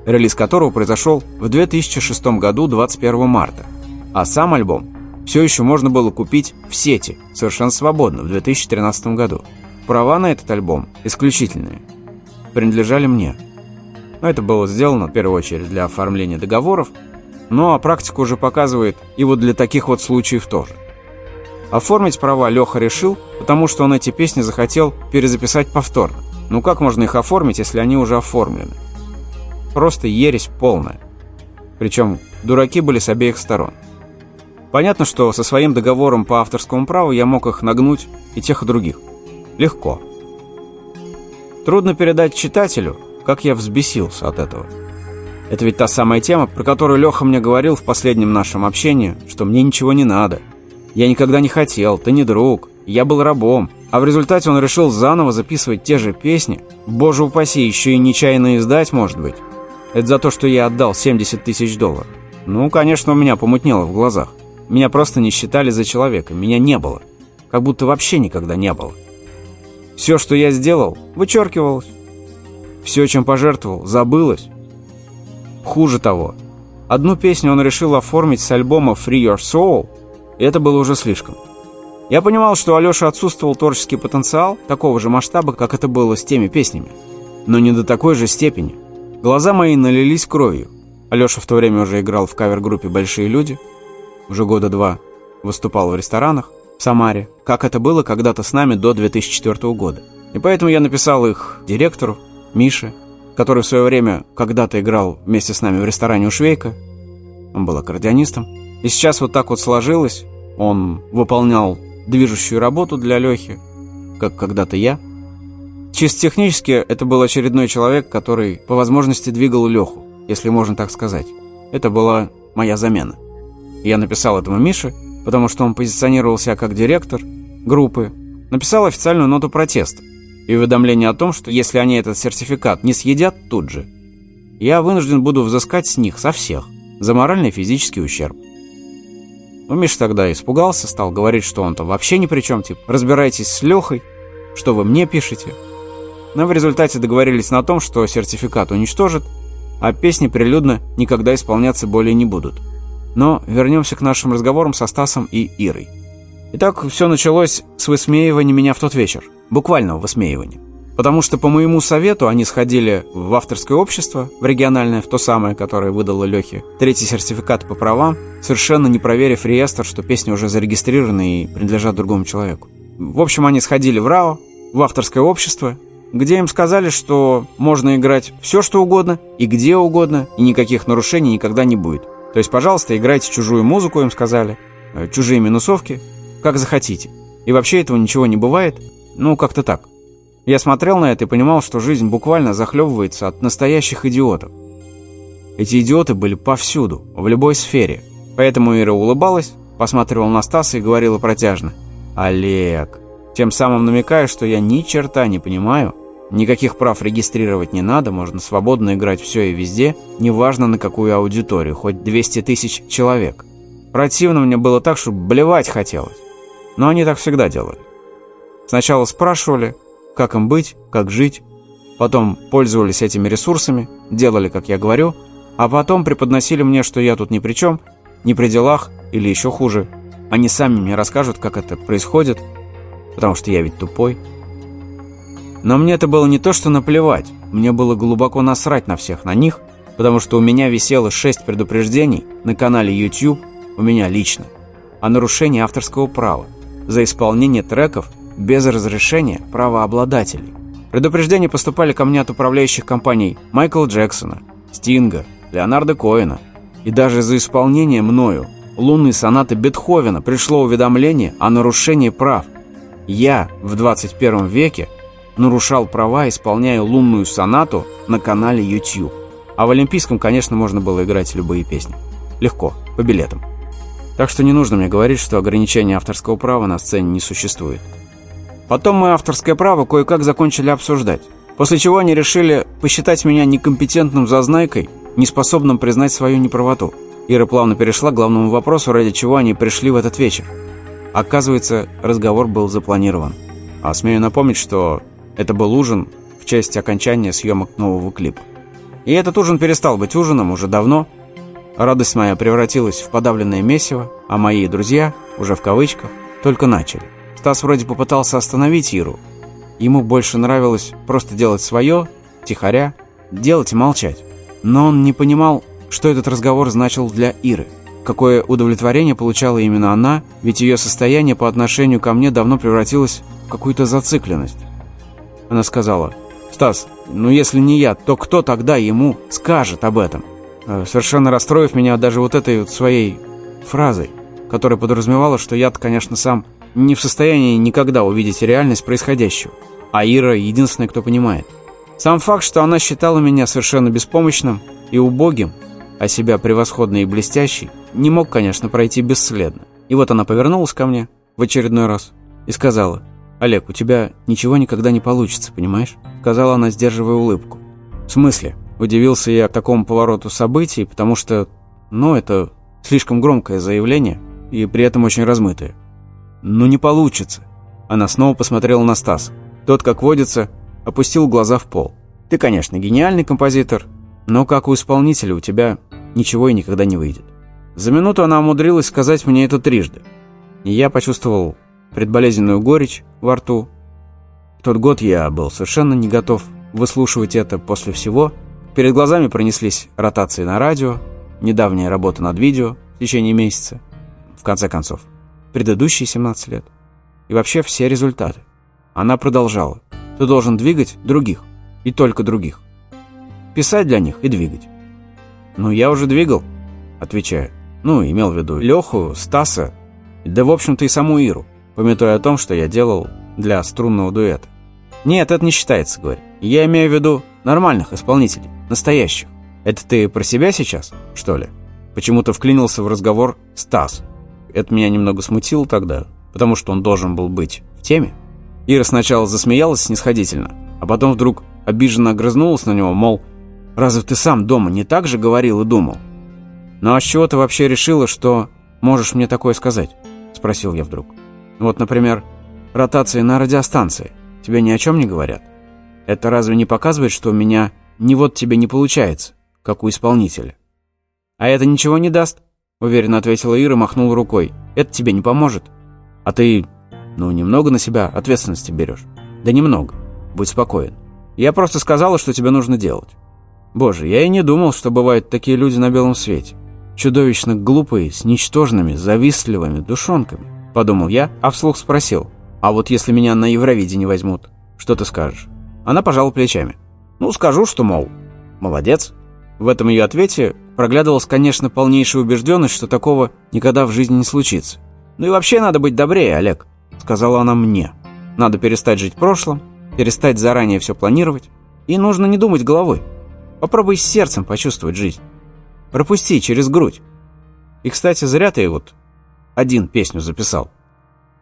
релиз которого произошел в 2006 году 21 марта. А сам альбом все еще можно было купить в сети, совершенно свободно, в 2013 году. Права на этот альбом, исключительные, принадлежали мне. Но это было сделано, в первую очередь, для оформления договоров, ну а практика уже показывает и вот для таких вот случаев тоже. Оформить права Леха решил, потому что он эти песни захотел перезаписать повторно. Ну как можно их оформить, если они уже оформлены? Просто ересь полная. Причем дураки были с обеих сторон. Понятно, что со своим договором по авторскому праву я мог их нагнуть и тех, и других. Легко. Трудно передать читателю, как я взбесился от этого. Это ведь та самая тема, про которую Леха мне говорил в последнем нашем общении, что мне ничего не надо. Я никогда не хотел, ты не друг, я был рабом. А в результате он решил заново записывать те же песни. Боже упаси, еще и нечаянно издать, может быть. Это за то, что я отдал 70 тысяч долларов. Ну, конечно, у меня помутнело в глазах. Меня просто не считали за человека, меня не было. Как будто вообще никогда не было. Все, что я сделал, вычеркивалось. Все, чем пожертвовал, забылось. Хуже того, одну песню он решил оформить с альбома Free Your Soul, и это было уже слишком. Я понимал, что Алёша отсутствовал творческий потенциал такого же масштаба, как это было с теми песнями, но не до такой же степени. Глаза мои налились кровью. Алёша в то время уже играл в кавер-группе «Большие люди», уже года два, выступал в ресторанах в Самаре, как это было когда-то с нами до 2004 года. И поэтому я написал их директору, Мише, который в свое время когда-то играл вместе с нами в ресторане у Швейка. Он был аккордеонистом. И сейчас вот так вот сложилось. Он выполнял движущую работу для Лехи, как когда-то я. Чисто технически это был очередной человек, который по возможности двигал Леху, если можно так сказать. Это была моя замена. Я написал этому Мише, потому что он позиционировал себя как директор группы, написал официальную ноту протеста и уведомление о том, что если они этот сертификат не съедят тут же, я вынужден буду взыскать с них, со всех, за моральный и физический ущерб. Ну, Миша тогда испугался, стал говорить, что он-то вообще ни при чем, типа, разбирайтесь с Лехой, что вы мне пишете. Но в результате договорились на том, что сертификат уничтожат, а песни прилюдно никогда исполняться более не будут. Но вернемся к нашим разговорам со Стасом и Ирой. Итак, все началось с высмеивания меня в тот вечер. Буквального высмеивания. Потому что по моему совету они сходили в авторское общество, в региональное, в то самое, которое выдало Лехе, третий сертификат по правам, совершенно не проверив реестр, что песни уже зарегистрированы и принадлежат другому человеку. В общем, они сходили в РАО, в авторское общество, где им сказали, что можно играть все, что угодно, и где угодно, и никаких нарушений никогда не будет. То есть, пожалуйста, играйте чужую музыку, им сказали, э, чужие минусовки, как захотите. И вообще этого ничего не бывает, ну, как-то так. Я смотрел на это и понимал, что жизнь буквально захлебывается от настоящих идиотов. Эти идиоты были повсюду, в любой сфере. Поэтому Ира улыбалась, посматривала на Стаса и говорила протяжно «Олег», тем самым намекая, что я ни черта не понимаю Никаких прав регистрировать не надо, можно свободно играть все и везде, неважно на какую аудиторию, хоть 200 тысяч человек. Противно мне было так, что блевать хотелось. Но они так всегда делали. Сначала спрашивали, как им быть, как жить, потом пользовались этими ресурсами, делали, как я говорю, а потом преподносили мне, что я тут ни при чем, ни при делах или еще хуже. Они сами мне расскажут, как это происходит, потому что я ведь тупой. Но мне это было не то, что наплевать. Мне было глубоко насрать на всех на них, потому что у меня висело шесть предупреждений на канале YouTube, у меня лично, о нарушении авторского права за исполнение треков без разрешения правообладателей. Предупреждения поступали ко мне от управляющих компаний Майкла Джексона, Стинга, Леонарда Коэна. И даже за исполнение мною лунной сонаты Бетховена пришло уведомление о нарушении прав. Я в 21 веке нарушал права, исполняя лунную сонату на канале YouTube. А в Олимпийском, конечно, можно было играть любые песни. Легко, по билетам. Так что не нужно мне говорить, что ограничения авторского права на сцене не существует. Потом мы авторское право кое-как закончили обсуждать. После чего они решили посчитать меня некомпетентным зазнайкой, неспособным признать свою неправоту. Ира плавно перешла к главному вопросу, ради чего они пришли в этот вечер. Оказывается, разговор был запланирован. А смею напомнить, что это был ужин в честь окончания съемок нового клипа. И этот ужин перестал быть ужином уже давно. Радость моя превратилась в подавленное месиво, а мои друзья, уже в кавычках, только начали. Стас вроде попытался остановить Иру. Ему больше нравилось просто делать свое, тихоря, делать и молчать. Но он не понимал, что этот разговор значил для Иры. Какое удовлетворение получала именно она, ведь ее состояние по отношению ко мне давно превратилось в какую-то зацикленность. Она сказала, «Стас, ну если не я, то кто тогда ему скажет об этом?» э, Совершенно расстроив меня даже вот этой вот своей фразой, которая подразумевала, что я-то, конечно, сам не в состоянии никогда увидеть реальность происходящего. А Ира единственная, кто понимает. Сам факт, что она считала меня совершенно беспомощным и убогим, а себя превосходной и блестящей, не мог, конечно, пройти бесследно. И вот она повернулась ко мне в очередной раз и сказала, «Олег, у тебя ничего никогда не получится, понимаешь?» Сказала она, сдерживая улыбку. «В смысле?» Удивился я такому повороту событий, потому что, ну, это слишком громкое заявление и при этом очень размытое. «Ну не получится». Она снова посмотрела на Стас. Тот, как водится, опустил глаза в пол. «Ты, конечно, гениальный композитор, но как у исполнителя у тебя ничего и никогда не выйдет». За минуту она умудрилась сказать мне это трижды. И я почувствовал предболезненную горечь во рту. В тот год я был совершенно не готов выслушивать это после всего. Перед глазами пронеслись ротации на радио, недавняя работа над видео в течение месяца. В конце концов, предыдущие 17 лет. И вообще все результаты. Она продолжала. Ты должен двигать других. И только других. Писать для них и двигать. Ну, я уже двигал, отвечаю. Ну, имел в виду Леху, Стаса, да, в общем-то, и саму Иру пометуя о том, что я делал для струнного дуэта. «Нет, это не считается», — говорю. «Я имею в виду нормальных исполнителей, настоящих. Это ты про себя сейчас, что ли?» Почему-то вклинился в разговор Стас. Это меня немного смутило тогда, потому что он должен был быть в теме. Ира сначала засмеялась снисходительно, а потом вдруг обиженно огрызнулась на него, мол, «Разве ты сам дома не так же говорил и думал?» «Ну а с чего ты вообще решила, что можешь мне такое сказать?» — спросил я вдруг. Вот, например, ротации на радиостанции. Тебе ни о чем не говорят? Это разве не показывает, что у меня ни вот тебе не получается, как у исполнителя? А это ничего не даст, уверенно ответила Ира, махнула рукой. Это тебе не поможет. А ты, ну, немного на себя ответственности берешь. Да немного. Будь спокоен. Я просто сказала, что тебе нужно делать. Боже, я и не думал, что бывают такие люди на белом свете. Чудовищно глупые, с ничтожными, завистливыми душонками. Подумал я, а вслух спросил. А вот если меня на Евровидение возьмут, что ты скажешь? Она пожала плечами. Ну, скажу, что, мол, молодец. В этом ее ответе проглядывалась, конечно, полнейшая убежденность, что такого никогда в жизни не случится. «Ну и вообще надо быть добрее, Олег», — сказала она мне. «Надо перестать жить прошлым, перестать заранее все планировать, и нужно не думать головой. Попробуй сердцем почувствовать жизнь. Пропусти через грудь. И, кстати, зря ты вот один песню записал.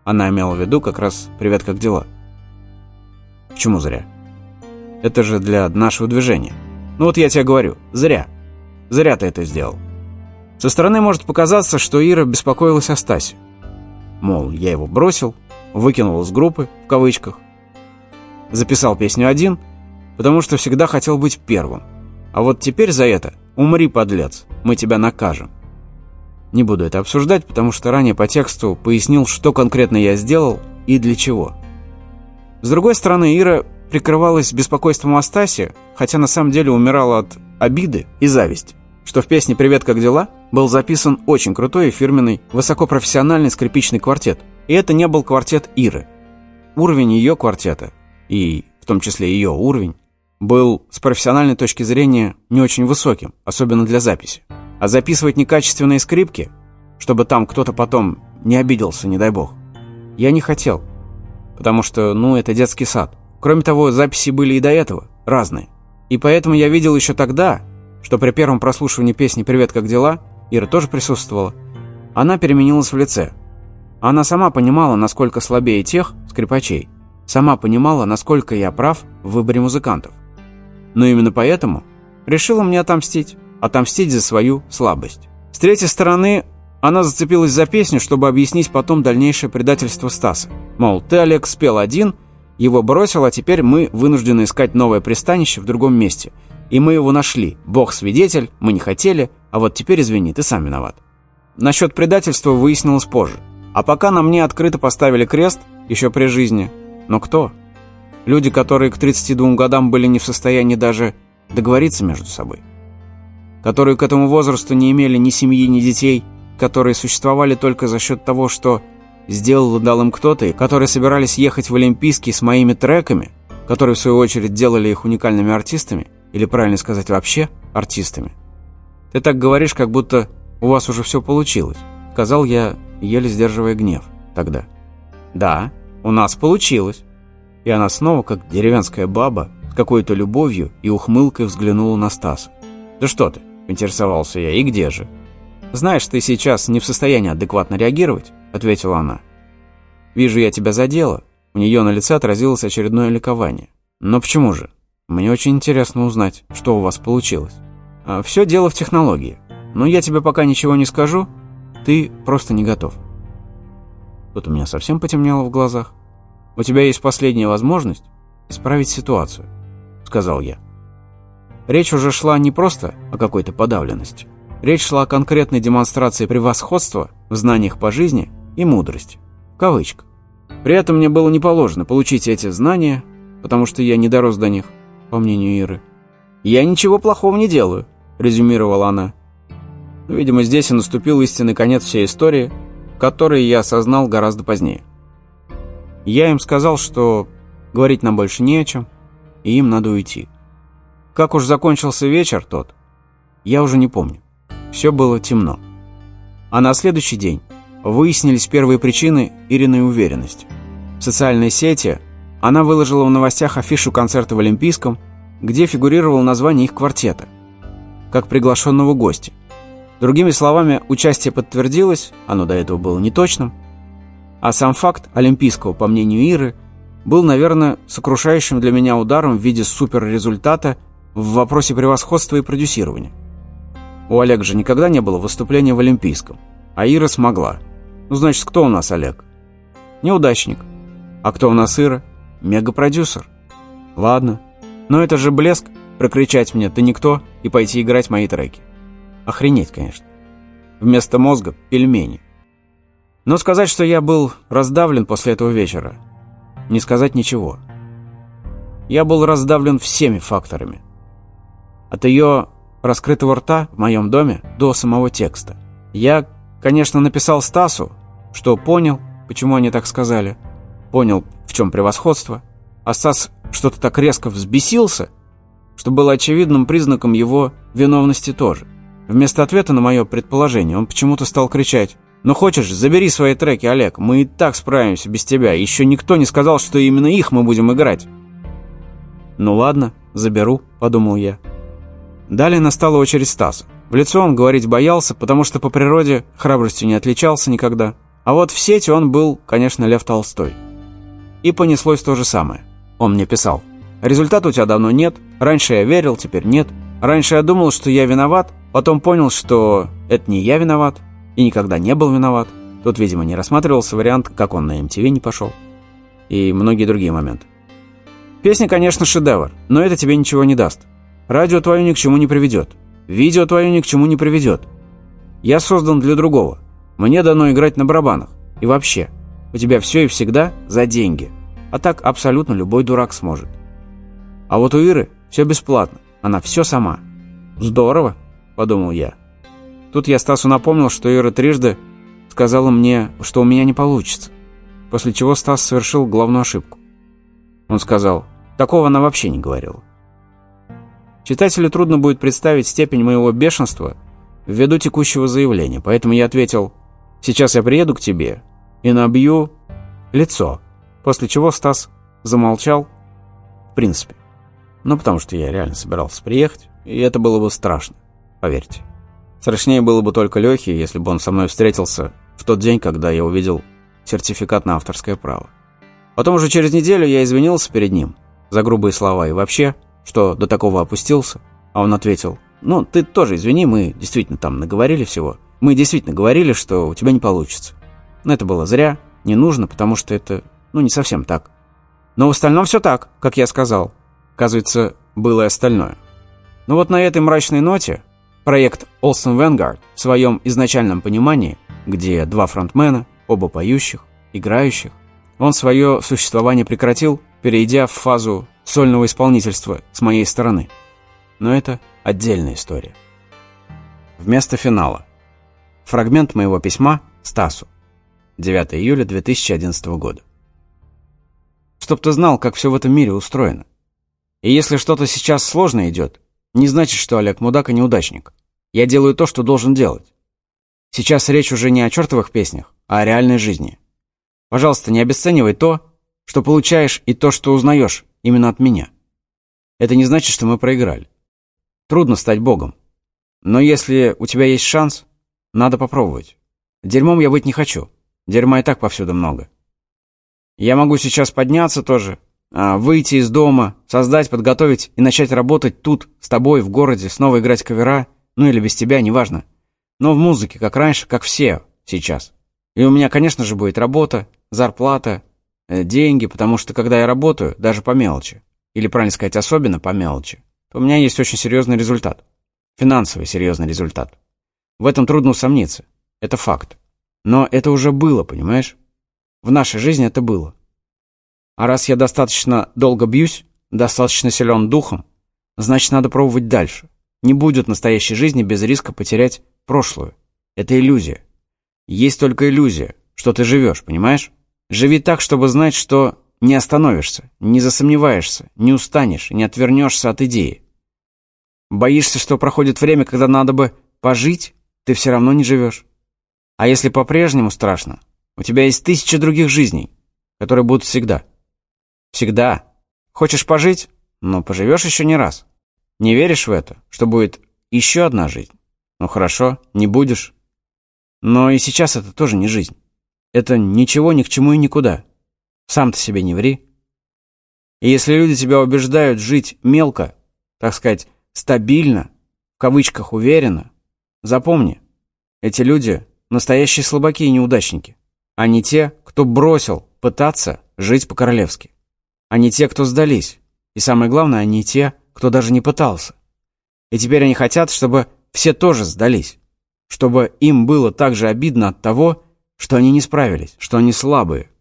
Она имела в виду как раз «Привет, как дела?». Почему зря? Это же для нашего движения. Ну вот я тебе говорю, зря. Зря ты это сделал. Со стороны может показаться, что Ира беспокоилась о Стасе. Мол, я его бросил, выкинул из группы, в кавычках. Записал песню один, потому что всегда хотел быть первым. А вот теперь за это умри, подлец, мы тебя накажем. Не буду это обсуждать, потому что ранее по тексту пояснил, что конкретно я сделал и для чего. С другой стороны, Ира прикрывалась беспокойством о Стасе, хотя на самом деле умирала от обиды и зависти, что в песне «Привет, как дела?» был записан очень крутой и фирменный высокопрофессиональный скрипичный квартет. И это не был квартет Иры. Уровень ее квартета, и в том числе ее уровень, был с профессиональной точки зрения не очень высоким, особенно для записи. А записывать некачественные скрипки, чтобы там кто-то потом не обиделся, не дай бог, я не хотел. Потому что, ну, это детский сад. Кроме того, записи были и до этого, разные. И поэтому я видел еще тогда, что при первом прослушивании песни «Привет, как дела» Ира тоже присутствовала, она переменилась в лице. Она сама понимала, насколько слабее тех, скрипачей, сама понимала, насколько я прав в выборе музыкантов. Но именно поэтому решила мне отомстить отомстить за свою слабость. С третьей стороны, она зацепилась за песню, чтобы объяснить потом дальнейшее предательство Стаса. Мол, ты, Олег, спел один, его бросил, а теперь мы вынуждены искать новое пристанище в другом месте. И мы его нашли. Бог свидетель, мы не хотели, а вот теперь, извини, ты сам виноват. Насчет предательства выяснилось позже. А пока на мне открыто поставили крест, еще при жизни. Но кто? Люди, которые к 32 годам были не в состоянии даже договориться между собой которые к этому возрасту не имели ни семьи, ни детей, которые существовали только за счет того, что сделал и дал им кто-то, которые собирались ехать в Олимпийский с моими треками, которые, в свою очередь, делали их уникальными артистами, или, правильно сказать, вообще артистами. Ты так говоришь, как будто у вас уже все получилось, сказал я, еле сдерживая гнев тогда. Да, у нас получилось. И она снова, как деревенская баба, с какой-то любовью и ухмылкой взглянула на Стаса. «Да что ты? Поинтересовался я. «И где же?» «Знаешь, ты сейчас не в состоянии адекватно реагировать», — ответила она. «Вижу, я тебя задела». У нее на лице отразилось очередное ликование. «Но почему же? Мне очень интересно узнать, что у вас получилось. А все дело в технологии. Но я тебе пока ничего не скажу, ты просто не готов». Тут у меня совсем потемнело в глазах. «У тебя есть последняя возможность исправить ситуацию», — сказал я. Речь уже шла не просто о какой-то подавленности. Речь шла о конкретной демонстрации превосходства в знаниях по жизни и мудрости. Кавычка. При этом мне было не положено получить эти знания, потому что я не дорос до них, по мнению Иры. «Я ничего плохого не делаю», — резюмировала она. Видимо, здесь и наступил истинный конец всей истории, который я осознал гораздо позднее. Я им сказал, что говорить нам больше не о чем, и им надо уйти. Как уж закончился вечер тот, я уже не помню. Все было темно. А на следующий день выяснились первые причины Ириной уверенности. В социальной сети она выложила в новостях афишу концерта в Олимпийском, где фигурировало название их квартета, как приглашенного гостя. Другими словами, участие подтвердилось, оно до этого было неточным, а сам факт Олимпийского, по мнению Иры, был, наверное, сокрушающим для меня ударом в виде суперрезультата – в вопросе превосходства и продюсирования. У Олега же никогда не было выступления в Олимпийском, а Ира смогла. Ну, значит, кто у нас Олег? Неудачник. А кто у нас Ира? Мегапродюсер. Ладно. Но это же блеск, прокричать мне «ты никто» и пойти играть мои треки. Охренеть, конечно. Вместо мозга – пельмени. Но сказать, что я был раздавлен после этого вечера, не сказать ничего. Я был раздавлен всеми факторами – от ее раскрытого рта в моем доме до самого текста. Я, конечно, написал Стасу, что понял, почему они так сказали, понял, в чем превосходство, а Стас что-то так резко взбесился, что было очевидным признаком его виновности тоже. Вместо ответа на мое предположение он почему-то стал кричать «Ну хочешь, забери свои треки, Олег, мы и так справимся без тебя, еще никто не сказал, что именно их мы будем играть». «Ну ладно, заберу», — подумал я. Далее настала очередь Стаса. В лицо он говорить боялся, потому что по природе храбростью не отличался никогда. А вот в сети он был, конечно, Лев Толстой. И понеслось то же самое. Он мне писал. Результата у тебя давно нет. Раньше я верил, теперь нет. Раньше я думал, что я виноват, потом понял, что это не я виноват и никогда не был виноват. Тут, видимо, не рассматривался вариант, как он на MTV не пошел. И многие другие моменты. Песня, конечно, шедевр, но это тебе ничего не даст. Радио твое ни к чему не приведет. Видео твое ни к чему не приведет. Я создан для другого. Мне дано играть на барабанах. И вообще, у тебя все и всегда за деньги. А так абсолютно любой дурак сможет. А вот у Иры все бесплатно. Она все сама. Здорово, подумал я. Тут я Стасу напомнил, что Ира трижды сказала мне, что у меня не получится. После чего Стас совершил главную ошибку. Он сказал, такого она вообще не говорила. Читателю трудно будет представить степень моего бешенства ввиду текущего заявления, поэтому я ответил, сейчас я приеду к тебе и набью лицо, после чего Стас замолчал, в принципе. Ну, потому что я реально собирался приехать, и это было бы страшно, поверьте. Страшнее было бы только Лехе, если бы он со мной встретился в тот день, когда я увидел сертификат на авторское право. Потом уже через неделю я извинился перед ним за грубые слова и вообще, что до такого опустился. А он ответил, ну, ты тоже извини, мы действительно там наговорили всего. Мы действительно говорили, что у тебя не получится. Но это было зря, не нужно, потому что это, ну, не совсем так. Но в остальном все так, как я сказал. Оказывается, было и остальное. Но вот на этой мрачной ноте проект Olsen Vanguard в своем изначальном понимании, где два фронтмена, оба поющих, играющих, он свое существование прекратил, перейдя в фазу сольного исполнительства с моей стороны. Но это отдельная история. Вместо финала. Фрагмент моего письма Стасу. 9 июля 2011 года. Чтоб ты знал, как все в этом мире устроено. И если что-то сейчас сложно идет, не значит, что Олег мудак и неудачник. Я делаю то, что должен делать. Сейчас речь уже не о чертовых песнях, а о реальной жизни. Пожалуйста, не обесценивай то, что получаешь, и то, что узнаешь именно от меня. Это не значит, что мы проиграли. Трудно стать богом. Но если у тебя есть шанс, надо попробовать. Дерьмом я быть не хочу. Дерьма и так повсюду много. Я могу сейчас подняться тоже, а, выйти из дома, создать, подготовить и начать работать тут, с тобой, в городе, снова играть кавера, ну или без тебя, неважно. Но в музыке, как раньше, как все сейчас. И у меня, конечно же, будет работа, зарплата, деньги, потому что когда я работаю, даже по мелочи, или, правильно сказать, особенно по мелочи, то у меня есть очень серьезный результат. Финансовый серьезный результат. В этом трудно усомниться. Это факт. Но это уже было, понимаешь? В нашей жизни это было. А раз я достаточно долго бьюсь, достаточно силен духом, значит, надо пробовать дальше. Не будет настоящей жизни без риска потерять прошлую. Это иллюзия. Есть только иллюзия, что ты живешь, понимаешь? Живи так, чтобы знать, что не остановишься, не засомневаешься, не устанешь, не отвернешься от идеи. Боишься, что проходит время, когда надо бы пожить, ты все равно не живешь. А если по-прежнему страшно, у тебя есть тысяча других жизней, которые будут всегда. Всегда. Хочешь пожить? Ну, поживешь еще не раз. Не веришь в это, что будет еще одна жизнь? Ну хорошо, не будешь. Но и сейчас это тоже не жизнь. Это ничего ни к чему и никуда. Сам ты себе не ври. И если люди тебя убеждают жить мелко, так сказать, стабильно, в кавычках уверенно, запомни, эти люди — настоящие слабаки и неудачники, а не те, кто бросил пытаться жить по-королевски не те, кто сдались. И самое главное, они те, кто даже не пытался. И теперь они хотят, чтобы все тоже сдались. Чтобы им было так же обидно от того, что они не справились, что они слабые.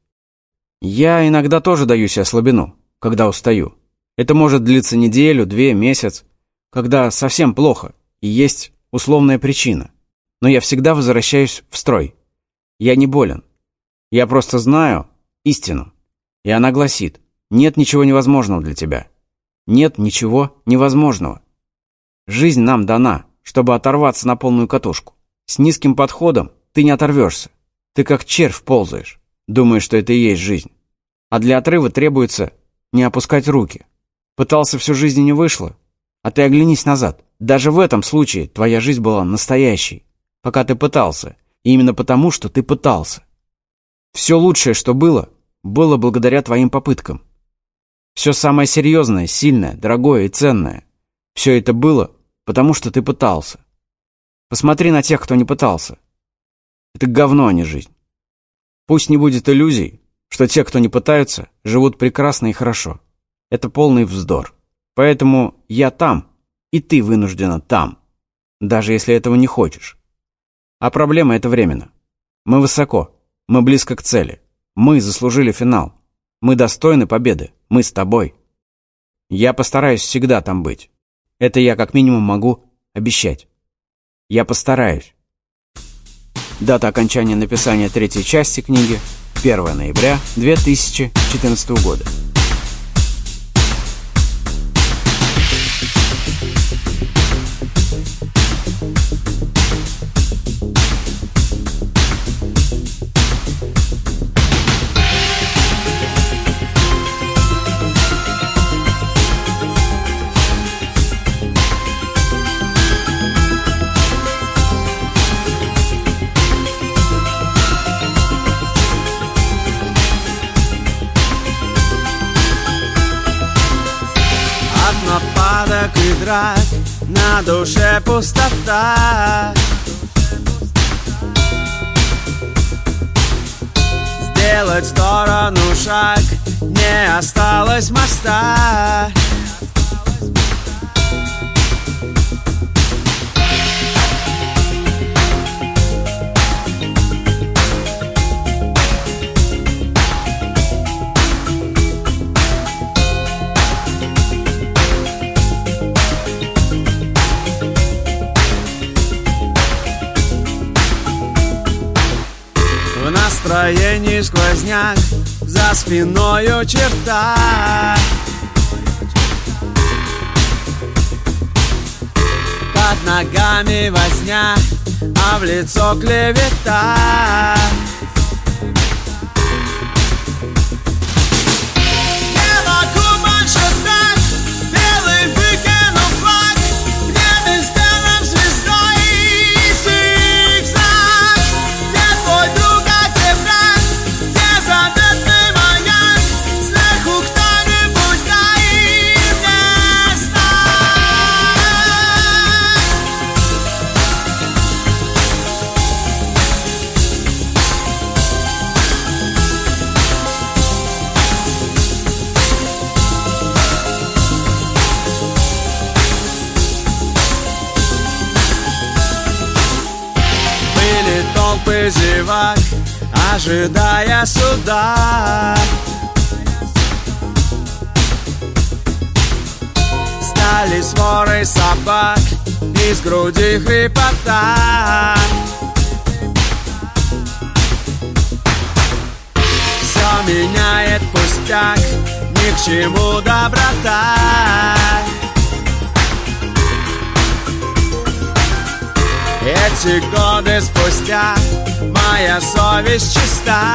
Я иногда тоже даю себе слабину, когда устаю. Это может длиться неделю, две, месяц, когда совсем плохо, и есть условная причина. Но я всегда возвращаюсь в строй. Я не болен. Я просто знаю истину. И она гласит – нет ничего невозможного для тебя. Нет ничего невозможного. Жизнь нам дана, чтобы оторваться на полную катушку. С низким подходом ты не оторвешься. Ты как червь ползаешь, думаешь, что это и есть жизнь. А для отрыва требуется не опускать руки. Пытался всю жизнь и не вышло. А ты оглянись назад. Даже в этом случае твоя жизнь была настоящей. Пока ты пытался. И именно потому, что ты пытался. Все лучшее, что было, было благодаря твоим попыткам. Все самое серьезное, сильное, дорогое и ценное. Все это было, потому что ты пытался. Посмотри на тех, кто не пытался. Это говно, а не жизнь. Пусть не будет иллюзий, что те, кто не пытаются, живут прекрасно и хорошо. Это полный вздор. Поэтому я там, и ты вынуждена там, даже если этого не хочешь. А проблема это временно. Мы высоко, мы близко к цели. Мы заслужили финал. Мы достойны победы. Мы с тобой. Я постараюсь всегда там быть. Это я как минимум могу обещать. Я постараюсь. Дата окончания написания третьей части книги 1 ноября 2014 года.
Душе пустота Сделать в сторону шаг Не осталось моста настроении сквозняк За спиною черта. Под ногами возня, а в лицо клевета ожидая суда. Стали своры собак, из груди хрипота. Все меняет пустяк, ни к чему доброта. Эти годы спустя моя совесть чиста